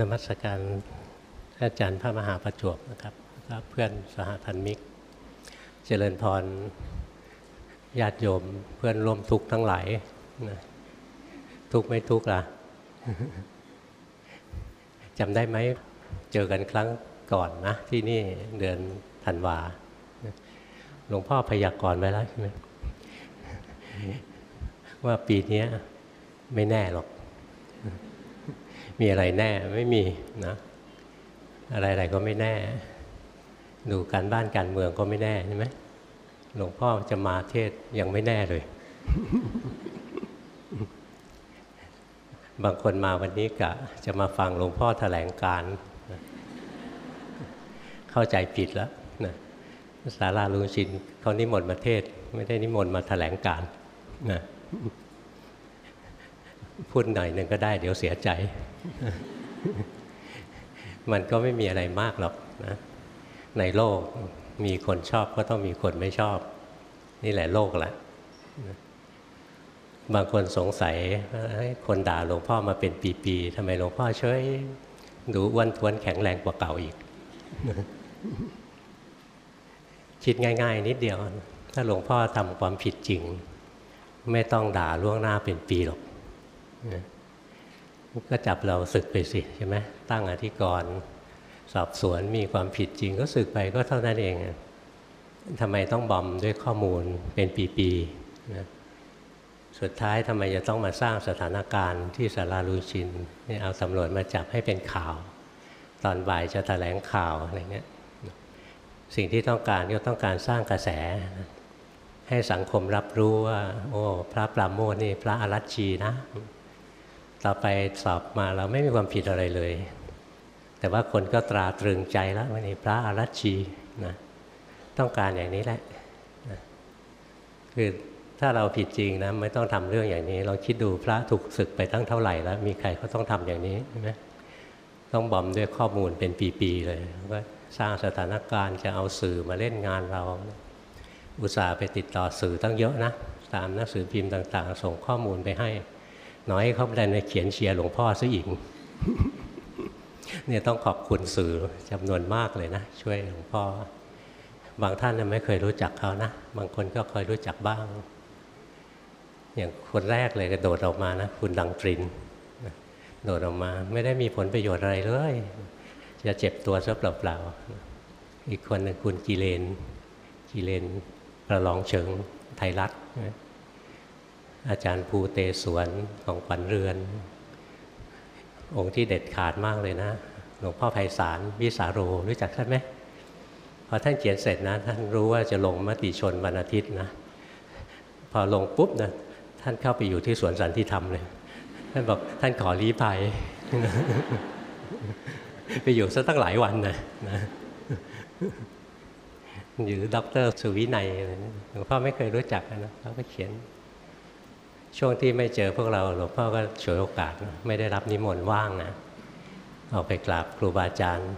นมัสการอาจารย์พระมหาประจวบนะครับแล้วก็เพื่อนสหธรรมิก เจริญพรญาติโยมเพื่อนร่วมทุกข์ทั้งหลายนะทุกข์ไม่ทุกข์ล่ะจำได้ไหมเจอกันครั้งก่อนนะ ที่นี่เดือนธันวาหลวงพ่อพยากรณ์ไว้แล้วใช่ไหมว่าปีนี้ไม่แน่หรอก มีอะไรแน่ไม่มีนะอะไรๆก็ไม่แน่ ดูการบ้านการเมืองก็ไม่แน่ใช่ไหมหลวงพ่อจะมาเทศยังไม่แน่เลย บางคนมาวันนี้กะ จะมาฟังหลวงพ่อแถลงการเข้าใจผิดแล้วนะสาราลุงชินเขานิมนต์มาเทศ ไม่ได้นิมนต์มาแถลงการนะพูดหน่อยหนึ่งก็ได้ เดี๋ยวเสียใจ มันก็ไม่มีอะไรมากหรอกนะ ในโลกมีคนชอบก็ต้องมีคนไม่ชอบ นี่แหละโลกแหละบางคนสงสัยคนด่าหลวงพ่อมาเป็นปีๆทำไมหลวงพ่อเฉยดูอ้วนทวนแข็งแรงกว่าเก่าอีก คิดง่าย ๆ นิดเดียว ถ้าหลวงพ่อทำความผิดจริง ไม่ต้องด่าล่วงหน้าเป็นปีหรอก ก็จับเราศึกไปสิใช่ไหมตั้งอธิกรณ์สอบสวนมีความผิดจริงก็ศึกไปก็เท่านั้นเองทำไมต้องบอมด้วยข้อมูลเป็นปีๆนะสุดท้ายทำไมจะต้องมาสร้างสถานการณ์ที่สาราลูชินนี่เอาตำรวจมาจับให้เป็นข่าว ตอนบ่ายจะแถลงข่าวอะไรเงี้ยสิ่งที่ต้องการก็ต้องการสร้างกระแส ให้สังคมรับรู้ว่า โอ้ พระปราโมทนี่พระอรัชชีนะ ต่อไปสอบมาเราไม่มีความผิดอะไรเลย แต่ว่าคนก็ตราตรึงใจแล้วว่านี่พระอรัชชีนะต้องการอย่างนี้แหละนะคือถ้าเราผิดจริงนะไม่ต้องทำเรื่องอย่างนี้เราคิดดูพระถูกศึกไปตั้งเท่าไหร่แล้ว มีใครเขาต้องทำอย่างนี้ใช่ไหมต้องบอมด้วยข้อมูลเป็นปี ๆ เลยว่าสร้างสถานการณ์จะเอาสื่อมาเล่นงานเรา อุตส่าห์ไปติดต่อสื่อตั้งเยอะนะ ตามหนังสือพิมพ์ต่าง ๆ ส่งข้อมูลไปให้ น้อยเขาดันเขียนเชียร์หลวงพ่อซะอีกเนี่ยต้องขอบคุณสื่อจำนวนมากเลยนะ ช่วยหลวงพ่อบางท่านไม่เคยรู้จักเขานะ บางคนก็เคยรู้จักบ้าง อย่างคนแรกเลยกระโดดออกมานะ คุณดังตรินโดดออกมา ไม่ได้มีผลประโยชน์อะไรเลย จะเจ็บตัวซะเปล่าๆอีกคนหนึ่งคุณกิเลน กิเลนประลองเฉิงไทยรัฐ อาจารย์ภูเตสวนของขวัญเรือน องค์ที่เด็ดขาดมากเลยนะ หลวงพ่อไพศาลวิสาโรรู้จักท่านไหมพอท่านเขียนเสร็จนะท่านรู้ว่าจะลงมติชนวันอาทิตย์นะ พอลงปุ๊บนะท่านเข้าไปอยู่ที่สวนสันติธรรมเลย ท่านบอกท่านขอรีภัยไปอยู่ซะตั้งหลายวันนะนะอยู่ด็อกเตอร์สุวินัยหลวงพ่อไม่เคยรู้จักนะเขาก็เขียน ช่วงที่ไม่เจอพวกเราหลวงพ่อก็ฉวยโอกาสไม่ได้รับนิมนต์ว่างนะออกไปกราบครูบาอาจารย์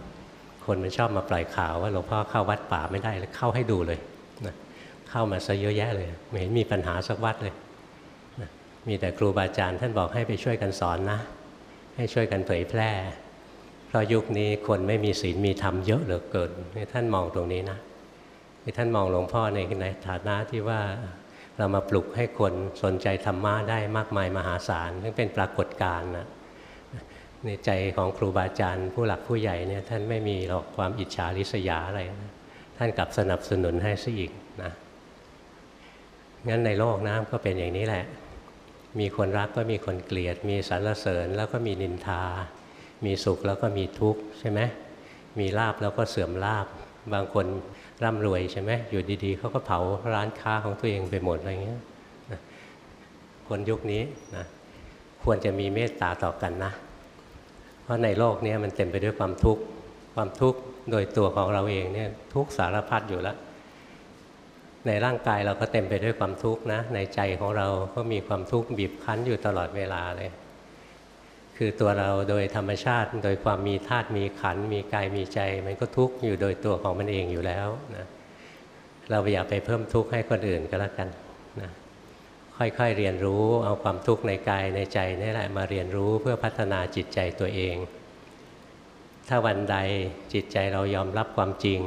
คนมันชอบมาปล่อยข่าวว่าหลวงพ่อเข้าวัดป่าไม่ได้เลยเข้าให้ดูเลยนะเข้ามาซะเยอะแยะเลยไม่เห็นมีปัญหาสักวัดเลยนะมีแต่ครูบาอาจารย์ ท่านบอกให้ไปช่วยกันสอนนะ ให้ช่วยกันเผยแพร่ เพราะยุคนี้คนไม่มีศีลมีธรรมเยอะเหลือเกินท่านมองตรงนี้นะท่านมองหลวงพ่อในในฐานะที่ว่า เรามาปลุกให้คนสนใจธรรมะได้มากมายมหาศาลซึ่งเป็นปรากฏการณ์นะในใจของครูบาอาจารย์ ผู้หลักผู้ใหญ่เนี่ยท่านไม่มีหรอกความอิจฉาริษยาอะไรนะท่านกลับสนับสนุนให้ซะอีกนะงั้นในโลกนะก็เป็นอย่างนี้แหละ มีคนรักก็มีคนเกลียด มีสรรเสริญแล้วก็มีนินทา มีสุขแล้วก็มีทุกข์ใช่ไหมมีลาบแล้วก็เสื่อมลาบบางคน ร่ำรวยใช่ไหมอยู่ดีๆเขาก็เผาร้านค้าของตัวเองไปหมดอะไรเงี้ยคนยุคนี้นะควรจะมีเมตตาต่อกันนะ เพราะในโลกนี้มันเต็มไปด้วยความทุกข์ความทุกข์โดยตัวของเราเองเนี่ยทุกสารพัดอยู่แล้ว ในร่างกายเราก็เต็มไปด้วยความทุกข์นะ ในใจของเราก็มีความทุกข์บีบคั้นอยู่ตลอดเวลาเลย คือตัวเราโดยธรรมชาติ โดยความมีธาตุมีขัน มีกายมีใจ มันก็ทุกข์อยู่โดยตัวของมันเองอยู่แล้วนะเราอย่าไปเพิ่มทุกข์ให้คนอื่นก็แล้วกันนะค่อยๆเรียนรู้เอาความทุกข์ในกายในใจนี่แหละมาเรียนรู้เพื่อพัฒนาจิตใจตัวเอง ถ้าวันใดจิตใจเรายอมรับความจริง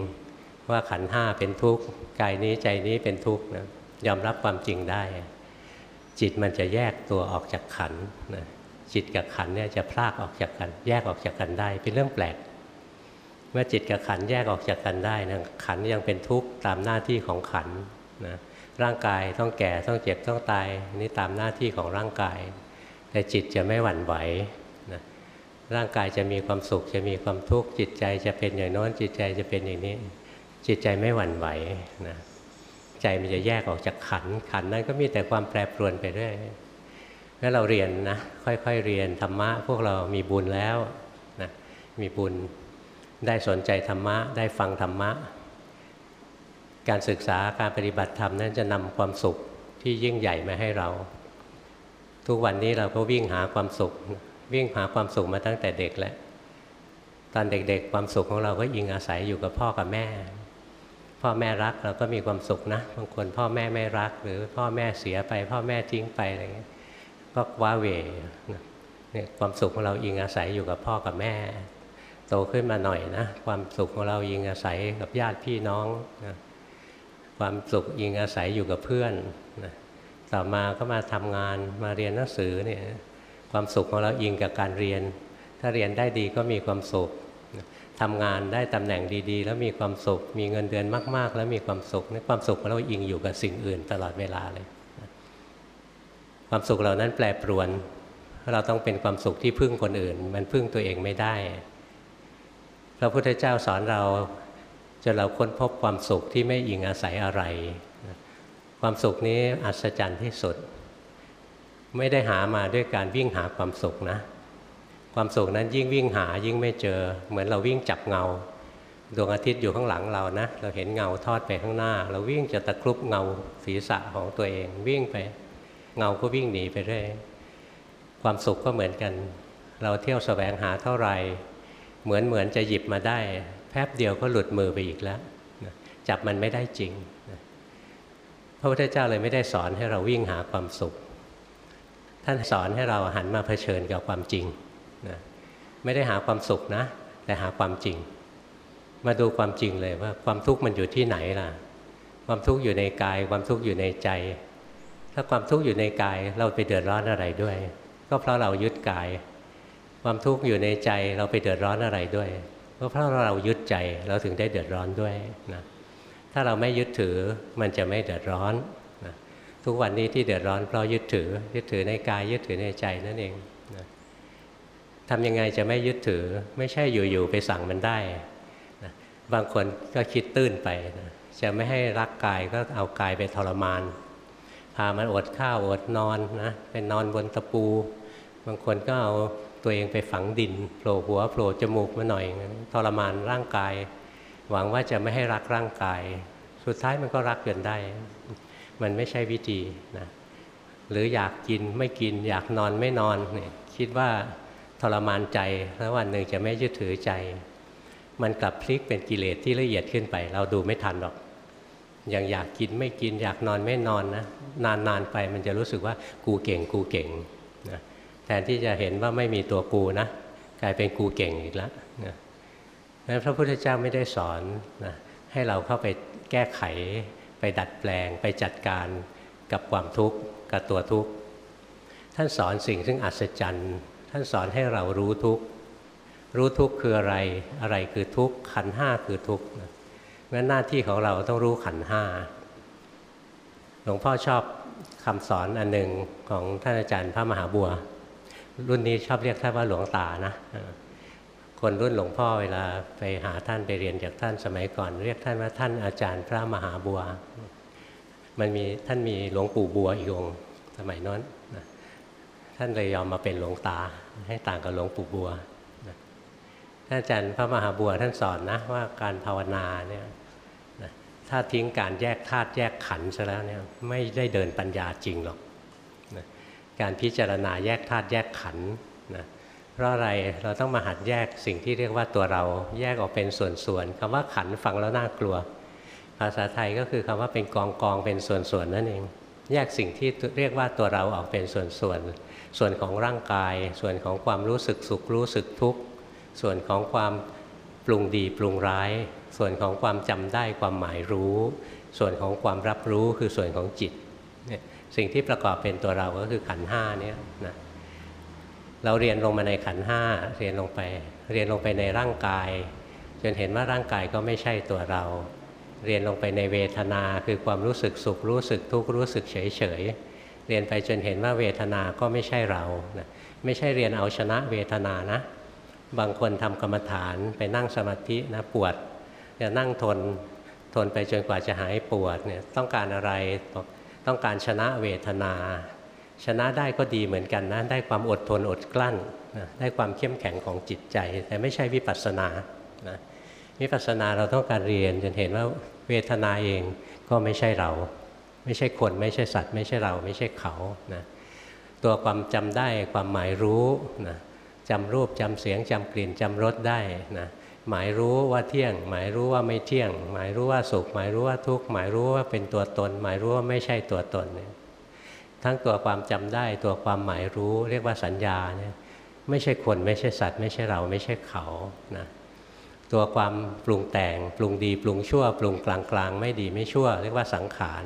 ว่าขันห้าเป็นทุกข์กายนี้ใจนี้เป็นทุกข์นะยอมรับความจริงได้ จิตมันจะแยกตัวออกจากขันนะ จิตกับขันเนี่ยจะพลากออกจากกัน แยกออกจากกันได้ เป็นเรื่องแปลก เมื่อจิตกับขันแยกออกจากกันได้นะขันยังเป็นทุกข์ตามหน้าที่ของขันนะร่างกายต้องแก่ต้องเจ็บต้องตายนี่ตามหน้าที่ของร่างกาย แต่จิตจะไม่หวั่นไหวนะร่างกายจะมีความสุขจะมีความทุกข์จิตใจจะเป็นอย่างโน้นจิตใจจะเป็นอย่างนี้ จิตใจไม่หวั่นไหวนะใจมันจะแยกออกจากขันขันนั้นก็มีแต่ความแปรปรวนไปเรื่อย แล้วเราเรียนนะค่อยๆเรียนธรรมะ พวกเรามีบุญแล้วนะมีบุญได้สนใจธรรมะ ได้ฟังธรรมะ การศึกษาการปฏิบัติธรรมนั้นจะนำความสุขที่ยิ่งใหญ่มาให้เรา ทุกวันนี้เราก็วิ่งหาความสุข วิ่งหาความสุขมาตั้งแต่เด็กแล้วตอนเด็กๆ ความสุขของเราก็ยิงอาศัยอยู่กับพ่อกับแม่ พ่อแม่รักเราก็มีความสุขนะบางคนพ่อแม่ไม่รัก หรือพ่อแม่เสียไป พ่อแม่ทิ้งไปอะไรเงี้ย ก็ว้าเวเนี่ยความสุขของเราอิงอาศัยอยู่กับพ่อกับแม่ โตขึ้นมาหน่อยนะ ความสุขของเราอิงอาศัยกับญาติพี่น้องนะความสุขอิงอาศัยอยู่กับเพื่อนนะต่อมาก็มาทำงานมาเรียนหนังสือเนี่ยความสุขของเราอิงกับการเรียน ถ้าเรียนได้ดีก็มีความสุขทำงานได้ตำแหน่งดีๆ แล้วมีความสุข มีเงินเดือนมาก ๆ แล้วมีความสุขนี่ความสุขของเราอิงอยู่กับสิ่งอื่นตลอดเวลาเลย ความสุขเหล่านั้นแปรปรวน เราต้องเป็นความสุขที่พึ่งคนอื่น มันพึ่งตัวเองไม่ได้ พระพุทธเจ้าสอนเราจนเราค้นพบความสุขที่ไม่อิงอาศัยอะไร ความสุขนี้อัศจรรย์ที่สุด ไม่ได้หามาด้วยการวิ่งหาความสุขนะ ความสุขนั้นยิ่งวิ่งหายิ่งไม่เจอ เหมือนเราวิ่งจับเงาดวงอาทิตย์อยู่ข้างหลังเรานะ เราเห็นเงาทอดไปข้างหน้า เราวิ่งจะตะครุบเงาศีรษะของตัวเองวิ่งไป เงาก็วิ่งหนีไปเรื่อยความสุขก็เหมือนกัน เราเที่ยวสแสวงหาเท่าไหร่ เหมือนเหมือนจะหยิบมาได้ แป๊บเดียวก็หลุดมือไปอีกแล้วจับมันไม่ได้จริงพระพุทธเจ้าเลยไม่ได้สอนให้เราวิ่งหาความสุข ท่านสอนให้เราหันมาเผชิญกับความจริงนะไม่ได้หาความสุขนะ แต่หาความจริง มาดูความจริงเลยว่าความทุกข์มันอยู่ที่ไหนล่ะ ความทุกข์อยู่ในกาย ความทุกข์อยู่ในใจ ถ้าความทุกข์อยู่ในกายเราไปเดือดร้อนอะไรด้วย ก็เพราะเรายึดกาย ความทุกข์อยู่ในใจเราไปเดือดร้อนอะไรด้วย ก็เพราะเรายึดใจเราถึงได้เดือดร้อนด้วยนะถ้าเราไม่ยึดถือมันจะไม่เดือดร้อนนะทุกวันนี้ที่เดือดร้อนเพราะยึดถือ ยึดถือในกายยึดถือในใจนั่นเองนะทำยังไงจะไม่ยึดถือไม่ใช่อยู่ๆไปสั่งมันได้นะบางคนก็คิดตื้นไปนะจะไม่ให้รักกายก็เอากายไปทรมาน พามันอดข้าวอดนอนนะเป็นนอนบนตะปู บางคนก็เอาตัวเองไปฝังดินโผล่หัวโผล่จมูกมาหน่อยทรมานร่างกาย หวังว่าจะไม่ให้รักร่างกาย สุดท้ายมันก็รักจนได้ มันไม่ใช่วิธีนะหรืออยากกินไม่กินอยากนอนไม่นอนเนี่ยคิดว่าทรมานใจแล้ววันหนึ่งจะไม่ยึดถือใจ มันกลับพลิกเป็นกิเลสที่ละเอียดขึ้นไป เราดูไม่ทันหรอก อย่างอยากกินไม่กินอยากนอนไม่นอนนะนานๆไปมันจะรู้สึกว่ากูเก่งกูเก่งนะแทนที่จะเห็นว่าไม่มีตัวกูนะกลายเป็นกูเก่งอีกแล้วนะนั้นพระพุทธเจ้าไม่ได้สอนนะให้เราเข้าไปแก้ไข ไปดัดแปลง ไปจัดการกับความทุกข์กับตัวทุกข์ท่านสอนสิ่งซึ่งอัศจรรย์ท่านสอนให้เรารู้ทุกข์รู้ทุกข์คืออะไรอะไรคือทุกข์ขันห้าคือทุกข์ งั้นหน้าที่ของเราต้องรู้ขันห้าหลวงพ่อชอบคำสอนอันหนึ่งของท่านอาจารย์พระมหาบัว รุ่นนี้ชอบเรียกท่านว่าหลวงตานะคนรุ่นหลวงพ่อเวลาไปหาท่านไปเรียนจากท่านสมัยก่อน เรียกท่านว่าท่านอาจารย์พระมหาบัว มันมีท่านมีหลวงปู่บัวอีกองสมัยนั้นท่านเลยยอมมาเป็นหลวงตา ให้ต่างกับหลวงปู่บัวท่านอาจารย์พระมหาบัวท่านสอนนะว่าการภาวนาเนี่ย ถ้าทิ้งการแยกธาตุแยกขันธ์ซะแล้วเนี่ยไม่ได้เดินปัญญาจริงหรอกนะการพิจารณาแยกธาตุแยกขันธ์นะเพราะอะไรเราต้องมาหัดแยกสิ่งที่เรียกว่าตัวเราแยกออกเป็นส่วนๆคำว่าขันฟังแล้วน่ากลัว ภาษาไทยก็คือคำว่าเป็นกองกองเป็นส่วนๆนั่นเอง แยกสิ่งที่เรียกว่าตัวเราออกเป็นส่วนๆส่วนของร่างกาย ส่วนของความรู้สึกสุขรู้สึกทุกข์ส่วนของความปรุงดีปรุงร้าย ส่วนของความจำได้ความหมายรู้ ส่วนของความรับรู้คือส่วนของจิตเนี่ยสิ่งที่ประกอบเป็นตัวเราก็คือขันห้าเนี่ยนะเราเรียนลงมาในขันห้าเรียนลงไป เรียนลงไปในร่างกาย จนเห็นว่าร่างกายก็ไม่ใช่ตัวเรา เรียนลงไปในเวทนาคือความรู้สึกสุขรู้สึกทุกข์รู้สึกเฉยเฉยเรียนไปจนเห็นว่าเวทนาก็ไม่ใช่เรานะไม่ใช่เรียนเอาชนะเวทนานะ บางคนทำกรรมฐานไปนั่งสมาธินะปวด จะนั่งทนทนไปจนกว่าจะหายปวดเนี่ยต้องการอะไรต้องการชนะเวทนา ชนะได้ก็ดีเหมือนกันนะได้ความอดทนอดกลั้นนะได้ความเข้มแข็งของจิตใจ แต่ไม่ใช่วิปัสสนานะวิปัสสนาเราต้องการเรียนจนเห็นว่าเวทนาเองก็ไม่ใช่เรา ไม่ใช่คน ไม่ใช่สัตว์ ไม่ใช่เราไม่ใช่เขานะตัวความจำได้ความหมายรู้นะจำรูปจำเสียงจำกลิ่นจำรสได้นะ หมายรู้ว่าเที่ยง หมายรู้ว่าไม่เที่ยง หมายรู้ว่าสุข หมายรู้ว่าทุกข์หมายรู้ว่าเป็นตัวตน หมายรู้ว่าไม่ใช่ตัวตนเนี่ยทั้งตัวความจำได้ตัวความหมายรู้ เรียกว่าสัญญาเนี่ยไม่ใช่คนไม่ใช่สัตว์ ไม่ใช่เราไม่ใช่เขานะตัวความปรุงแต่ง ปรุงดีปรุงชั่ว ปรุงกลางกลางไม่ดีไม่ชั่ว เรียกว่าสังขาร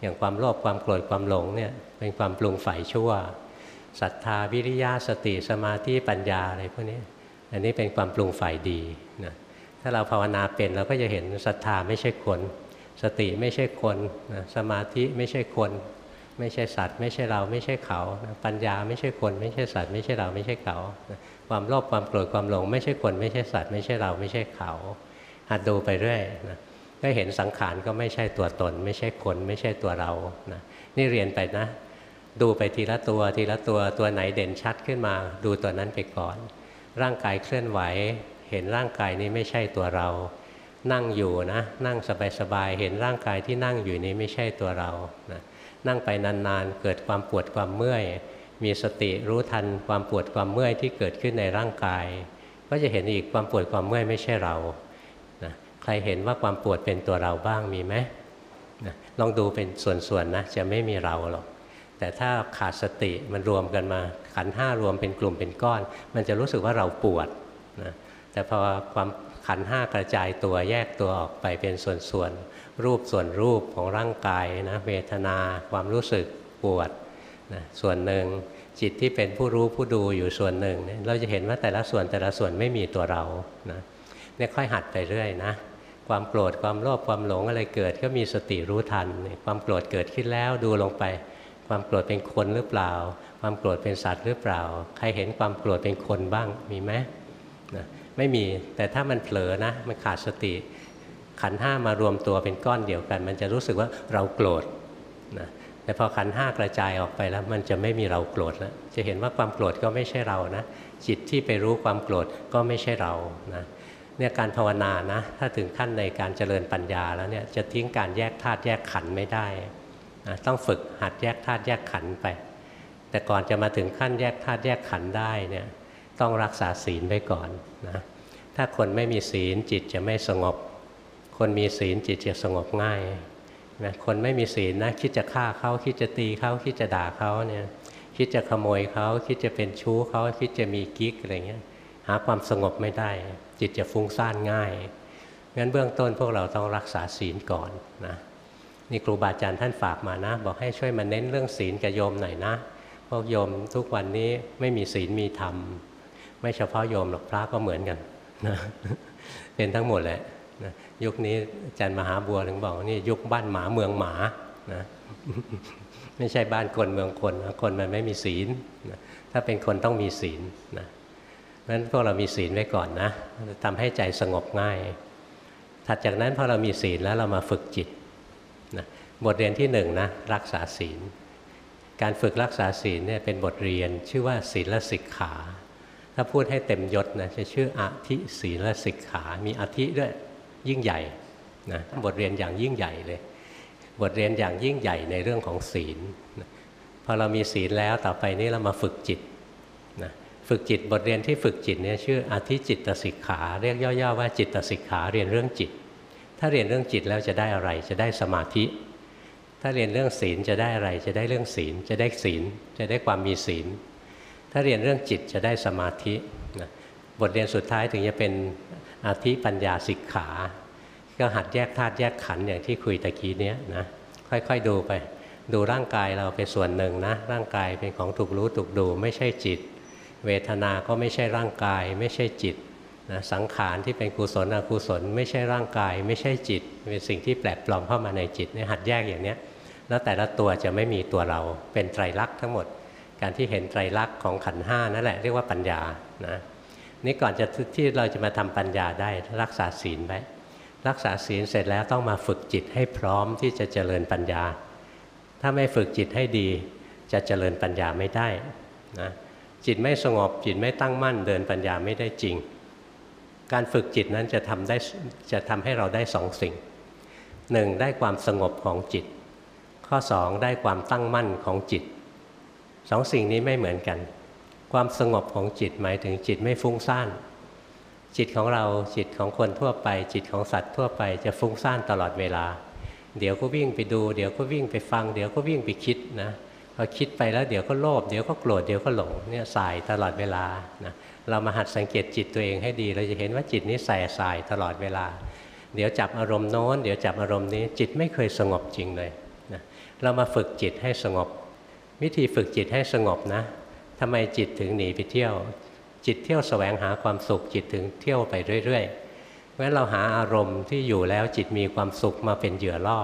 อย่างความโลภความโกรธความหลงเนี่ยเป็นความปรุงฝ่ายชั่วศรัทธาวิริยะสติสมาธิปัญญาอะไรพวกนี้ อันนี้เป็นความปรุงฝ่ายดีนะถ้าเราภาวนาเป็นเราก็จะเห็นศรัทธาไม่ใช่คนสติไม่ใช่คนนะสมาธิไม่ใช่คน ไม่ใช่สัตว์ ไม่ใช่เราไม่ใช่เขานะปัญญาไม่ใช่คน ไม่ใช่สัตว์ ไม่ใช่เราไม่ใช่เขานะความโลภความโกรธความหลง ไม่ใช่คน ไม่ใช่สัตว์ ไม่ใช่เราไม่ใช่เขาหัดดูไปเรื่อยนะก็เห็นสังขารก็ไม่ใช่ตัวตน ไม่ใช่คน ไม่ใช่ตัวเรานะนี่เรียนไปนะ ดูไปทีละตัวทีละตัวตัวไหนเด่นชัดขึ้นมา ดูตัวนั้นไปก่อน ร่างกายเคลื่อนไหว เห็นร่างกายนี้ไม่ใช่ตัวเรา นั่งอยู่นะนั่งสบายๆเห็นร่างกายที่นั่งอยู่นี้ไม่ใช่ตัวเรานะนั่งไปนานๆเกิดความปวดความเมื่อย มีสติรู้ทันความปวดความเมื่อยที่เกิดขึ้นในร่างกาย ก็จะเห็นอีกความปวดความเมื่อยไม่ใช่เราใครเห็นว่าความปวดเป็นตัวเราบ้างมีไหมนะลองดูเป็นส่วนๆนะจะไม่มีเราหรอก แต่ถ้าขาดสติมันรวมกันมาขันห้ารวมเป็นกลุ่มเป็นก้อน มันจะรู้สึกว่าเราปวดนะแต่พอความขันห้ากระจายตัวแยกตัวออกไปเป็นส่วนๆรูปส่วนรูปของร่างกายนะเวทนาความรู้สึกปวดนะส่วนหนึ่งจิตที่เป็นผู้รู้ผู้ดูอยู่ส่วนหนึ่ง เราจะเห็นว่าแต่ละส่วนแต่ละส่วนไม่มีตัวเรานะเนี่ยค่อยหัดไปเรื่อยนะความโกรธความโลภความหลงอะไรเกิด ก็มีสติรู้ทัน ความโกรธเกิดขึ้นแล้วดูลงไป ความโกรธเป็นคนหรือเปล่า ความโกรธเป็นสัตว์หรือเปล่า ใครเห็นความโกรธเป็นคนบ้างมีไหมนะไม่มีแต่ถ้ามันเผลอนะมันขาดสติ ขันห้ามารวมตัวเป็นก้อนเดียวกัน มันจะรู้สึกว่าเราโกรธนะแต่พอขันห้ากระจายออกไปแล้ว มันจะไม่มีเราโกรธแล้วจะเห็นว่าความโกรธก็ไม่ใช่เรานะจิตที่ไปรู้ความโกรธก็ไม่ใช่เรานะเนี่ยการภาวนานะถ้าถึงขั้นในการเจริญปัญญาแล้วเนี่ยจะทิ้งการแยกธาตุแยกขันไม่ได้ ต้องฝึกหัดแยกธาตุแยกขันไป แต่ก่อนจะมาถึงขั้นแยกธาตุแยกขันได้เนี่ยต้องรักษาศีลไว้ก่อนนะถ้าคนไม่มีศีลจิตจะไม่สงบ คนมีศีลจิตจะสงบง่ายนะคนไม่มีศีลนะคิดจะฆ่าเขาคิดจะตีเขาคิดจะด่าเขาเนี่ยคิดจะขโมยเขาคิดจะเป็นชู้เขาคิดจะมีกิ๊กอะไรเงี้ยหาความสงบไม่ได้ จิตจะฟุ้งซ่านง่ายงั้นเบื้องต้นพวกเราต้องรักษาศีลก่อนนะ นี่ครูบาอาจารย์ท่านฝากมานะ บอกให้ช่วยมาเน้นเรื่องศีลกับโยมหน่อยนะพวกโยมทุกวันนี้ไม่มีศีลมีธรรม ไม่เฉพาะโยมหรอกพระก็เหมือนกันนะเป็นทั้งหมดแหละนะยุคนี้อาจารย์มหาบัวถึงบอกนี่ยุคบ้านหมาเมืองหมานะไม่ใช่บ้านคนเมืองคนนะคนมันไม่มีศีลนะถ้าเป็นคนต้องมีศีลนะนั้นพวกเรามีศีลไว้ก่อนนะทำให้ใจสงบง่าย ถัดจากนั้นพอเรามีศีลแล้วเรามาฝึกจิต บทเรียนที่หนึ่งนะรักษาศีล การฝึกรักษาศีลเนี่ยเป็นบทเรียนชื่อว่าศีลสิกขา ถ้าพูดให้เต็มยศนะจะชื่ออธิศีลสิกขา มีอธิด้วยยิ่งใหญ่นะบทเรียนอย่างยิ่งใหญ่เลย บทเรียนอย่างยิ่งใหญ่ในเรื่องของศีลพอเรามีศีลแล้วต่อไปนี้เรามาฝึกจิตฝึกจิตบทเรียนที่ฝึกจิตเนี่ยชื่ออธิจิตสิกขา เรียกย่อๆว่าจิตสิกขาเรียนเรื่องจิต ถ้าเรียนเรื่องจิตแล้วจะได้อะไรจะได้สมาธิ ถ้าเรียนเรื่องศีลจะได้อะไร จะได้เรื่องศีล จะได้ศีล จะได้ความมีศีล ถ้าเรียนเรื่องจิตจะได้สมาธินะบทเรียนสุดท้ายถึงจะเป็นอธิปัญญาสิกขา ก็หัดแยกธาตุแยกขันธ์อย่างที่คุยตะกี้เนี้ยนะค่อยๆดูไป ดูร่างกายเราเป็นส่วนหนึ่งนะ ร่างกายเป็นของถูกรู้ถูกดู ไม่ใช่จิต เวทนาก็ไม่ใช่ร่างกาย ไม่ใช่จิต นะสังขารที่เป็นกุศลอกุศล ไม่ใช่ร่างกาย ไม่ใช่จิต เป็นสิ่งที่แปลกปลอมเข้ามาในจิตเนี่ยหัดแยกอย่างเนี้ยแล้วแต่ละตัวจะไม่มีตัวเราเป็นไตรลักษณ์ทั้งหมด การที่เห็นไตรลักษณ์ของขันห้านั่นแหละเรียกว่าปัญญานะนี่ก่อนจะที่เราจะมาทำปัญญาได้รักษาศีลไว้รักษาศีลเสร็จแล้วต้องมาฝึกจิตให้พร้อมที่จะเจริญปัญญา ถ้าไม่ฝึกจิตให้ดีจะเจริญปัญญาไม่ได้นะจิตไม่สงบจิตไม่ตั้งมั่นเดินปัญญาไม่ได้จริง การฝึกจิตนั้นจะทำได้จะทำให้เราได้สองสิ่งหนึ่งได้ความสงบของจิต ข้อสองได้ความตั้งมั่นของจิตสองสิ่งนี้ไม่เหมือนกัน ความสงบของจิตหมายถึงจิตไม่ฟุ้งซ่านจิตของเราจิตของคนทั่วไป จิตของสัตว์ทั่วไปจะฟุ้งซ่านตลอดเวลา เดี๋ยวก็วิ่งไปดู เดี๋ยวก็วิ่งไปฟัง เดี๋ยวก็วิ่งไปคิดนะพอคิดไปแล้วเดี๋ยวก็โลภเดี๋ยวก็โกรธเดี๋ยวก็หลงเนี่ยสายตลอดเวลานะ เรามาหัดสังเกตจิตตัวเองให้ดี เราจะเห็นว่าจิตนี้ใส่สายตลอดเวลา เดี๋ยวจับอารมณ์โน้น เดี๋ยวจับอารมณ์นี้ จิตไม่เคยสงบจริงเลยนะเรามาฝึกจิตให้สงบ วิธีฝึกจิตให้สงบนะทำไมจิตถึงหนีไปเที่ยว จิตเที่ยวสแสวงหาความสุขจิตถึงเที่ยวไปเรื่อยๆเพราะฉะนั้นเราหาอารมณ์ที่อยู่แล้วจิตมีความสุขมาเป็นเหยื่อล่อ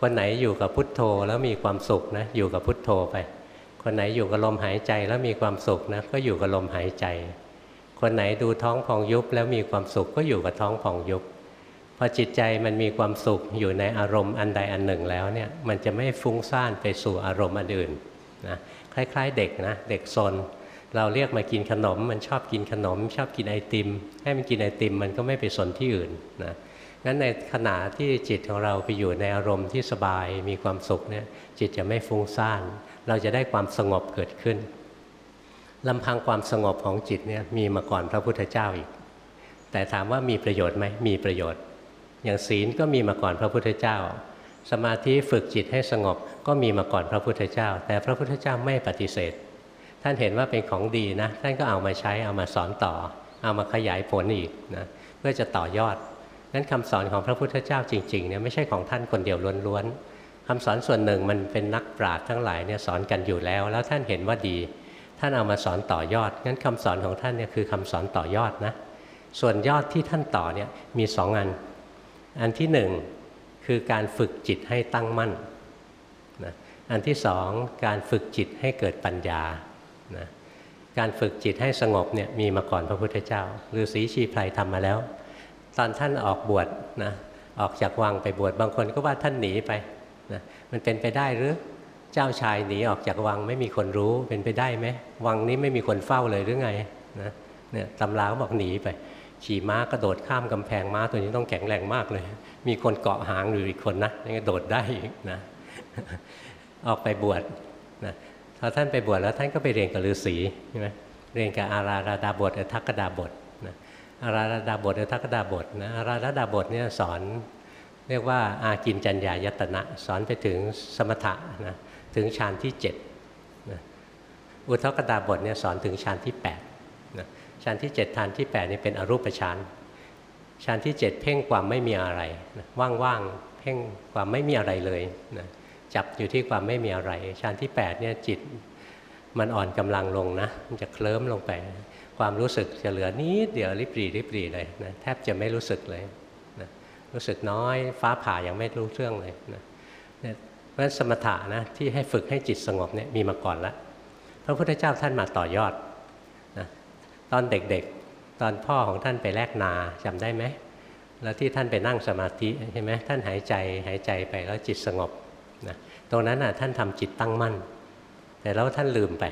คนไหนอยู่กับพุทโธแล้วมีความสุขนะอยู่กับพุทโธไป คนไหนอยู่กับลมหายใจแล้วมีความสุขนะก็อยู่กับลมหายใจ คนไหนดูท้องพองยุบแล้วมีความสุขก็อยู่กับท้องพองยุบพอจิตใจมันมีความสุขอยู่ในอารมณ์อันใดอันหนึ่งแล้วเนี่ยมันจะไม่ฟุ้งซ่านไปสู่อารมณ์อันอื่นนะคล้าย ๆ เด็กนะเด็กซนเราเรียกมากินขนม มันชอบกินขนม ชอบกินไอติม ให้มันกินไอติมมันก็ไม่ไปสนที่อื่นนะ งั้นในขณะที่จิตของเราไปอยู่ในอารมณ์ที่สบายมีความสุขเนี่ยจิตจะไม่ฟุ้งซ่าน เราจะได้ความสงบเกิดขึ้นลำพังความสงบของจิตเนี่ยมีมาก่อนพระพุทธเจ้าอีก แต่ถามว่ามีประโยชน์ไหมมีประโยชน์ อย่างศีลก็มีมาก่อนพระพุทธเจ้า สมาธิฝึกจิตให้สงบก็มีมาก่อนพระพุทธเจ้า แต่พระพุทธเจ้าไม่ปฏิเสธ ท่านเห็นว่าเป็นของดีนะท่านก็เอามาใช้เอามาสอนต่อ เอามาขยายผลอีกนะเพื่อจะต่อยอด นั้นคำสอนของพระพุทธเจ้าจริงๆเนี่ยไม่ใช่ของท่านคนเดียวล้วนๆคำสอนส่วนหนึ่งมันเป็นนักปราชญ์ทั้งหลายเนี่ยสอนกันอยู่แล้ว แล้วท่านเห็นว่าดี ท่านเอามาสอนต่อยอด งั้นคำสอนของท่านเนี่ยคือคำสอนต่อยอดนะส่วนยอดที่ท่านต่อเนี่ยมีสองอัน อันที่หนึ่งคือการฝึกจิตให้ตั้งมั่นนะอันที่สองการฝึกจิตให้เกิดปัญญานะการฝึกจิตให้สงบเนี่ยมีมาก่อนพระพุทธเจ้าฤาษีชีไพรทำมาแล้ว ตอนท่านออกบวชนะออกจากวังไปบวชบางคนก็ว่าท่านหนีไปนะมันเป็นไปได้หรือเจ้าชายหนีออกจากวังไม่มีคนรู้เป็นไปได้ไหมวังนี้ไม่มีคนเฝ้าเลยหรือไงนะเนี่ยตำราก็บอกหนีไป ขี่ม้ากระโดดข้ามกำแพงม้าตัวนี้ต้องแข็งแรงมากเลย มีคนเกาะหางอยู่อีกคนนะนี่ก็โดดได้อีกนะออกไปบวชนะพอท่านไปบวชแล้วท่านก็ไปเรียนกับฤาษีใช่ไหมเรียนกับอาราราดาบททักกดาบท อาราดาบทหรือทักดาบทนะอาราดาบทเนี่ยสอนเรียกว่าอากินจัญญายตนะสอนไปถึงสมถะนะถึงฌานที่7นะอุทกดาบทเนี่ยสอนถึงฌานที่8นะฌานที่7ฌานที่8นี่เป็นอรูปฌานฌานที่ 7 เพ่งความไม่มีอะไรนะว่างๆเพ่งความไม่มีอะไรเลยนะจับอยู่ที่ความไม่มีอะไรฌานที่8เนี่ยจิตมันอ่อนกำลังลงนะมันจะเคลิ้มลงไป ความรู้สึกจะเหลือนิดเดียวริบรีริบรีเลยนะแทบจะไม่รู้สึกเลยนะรู้สึกน้อยฟ้าผ่ายังไม่รู้เรื่องเลยนะเพราะฉะนั้นสมถะนะที่ให้ฝึกให้จิตสงบเนี่ยมีมาก่อนแล้วพระพุทธเจ้าท่านมาต่อยอดนะตอนเด็กๆ ตอนพ่อของท่านไปแลกนาจำได้ไหมแล้วที่ท่านไปนั่งสมาธิใช่ไหมท่านหายใจหายใจไปแล้วจิตสงบนะตรงนั้นน่ะท่านทำจิตตั้งมั่น แต่แล้วท่านลืมไป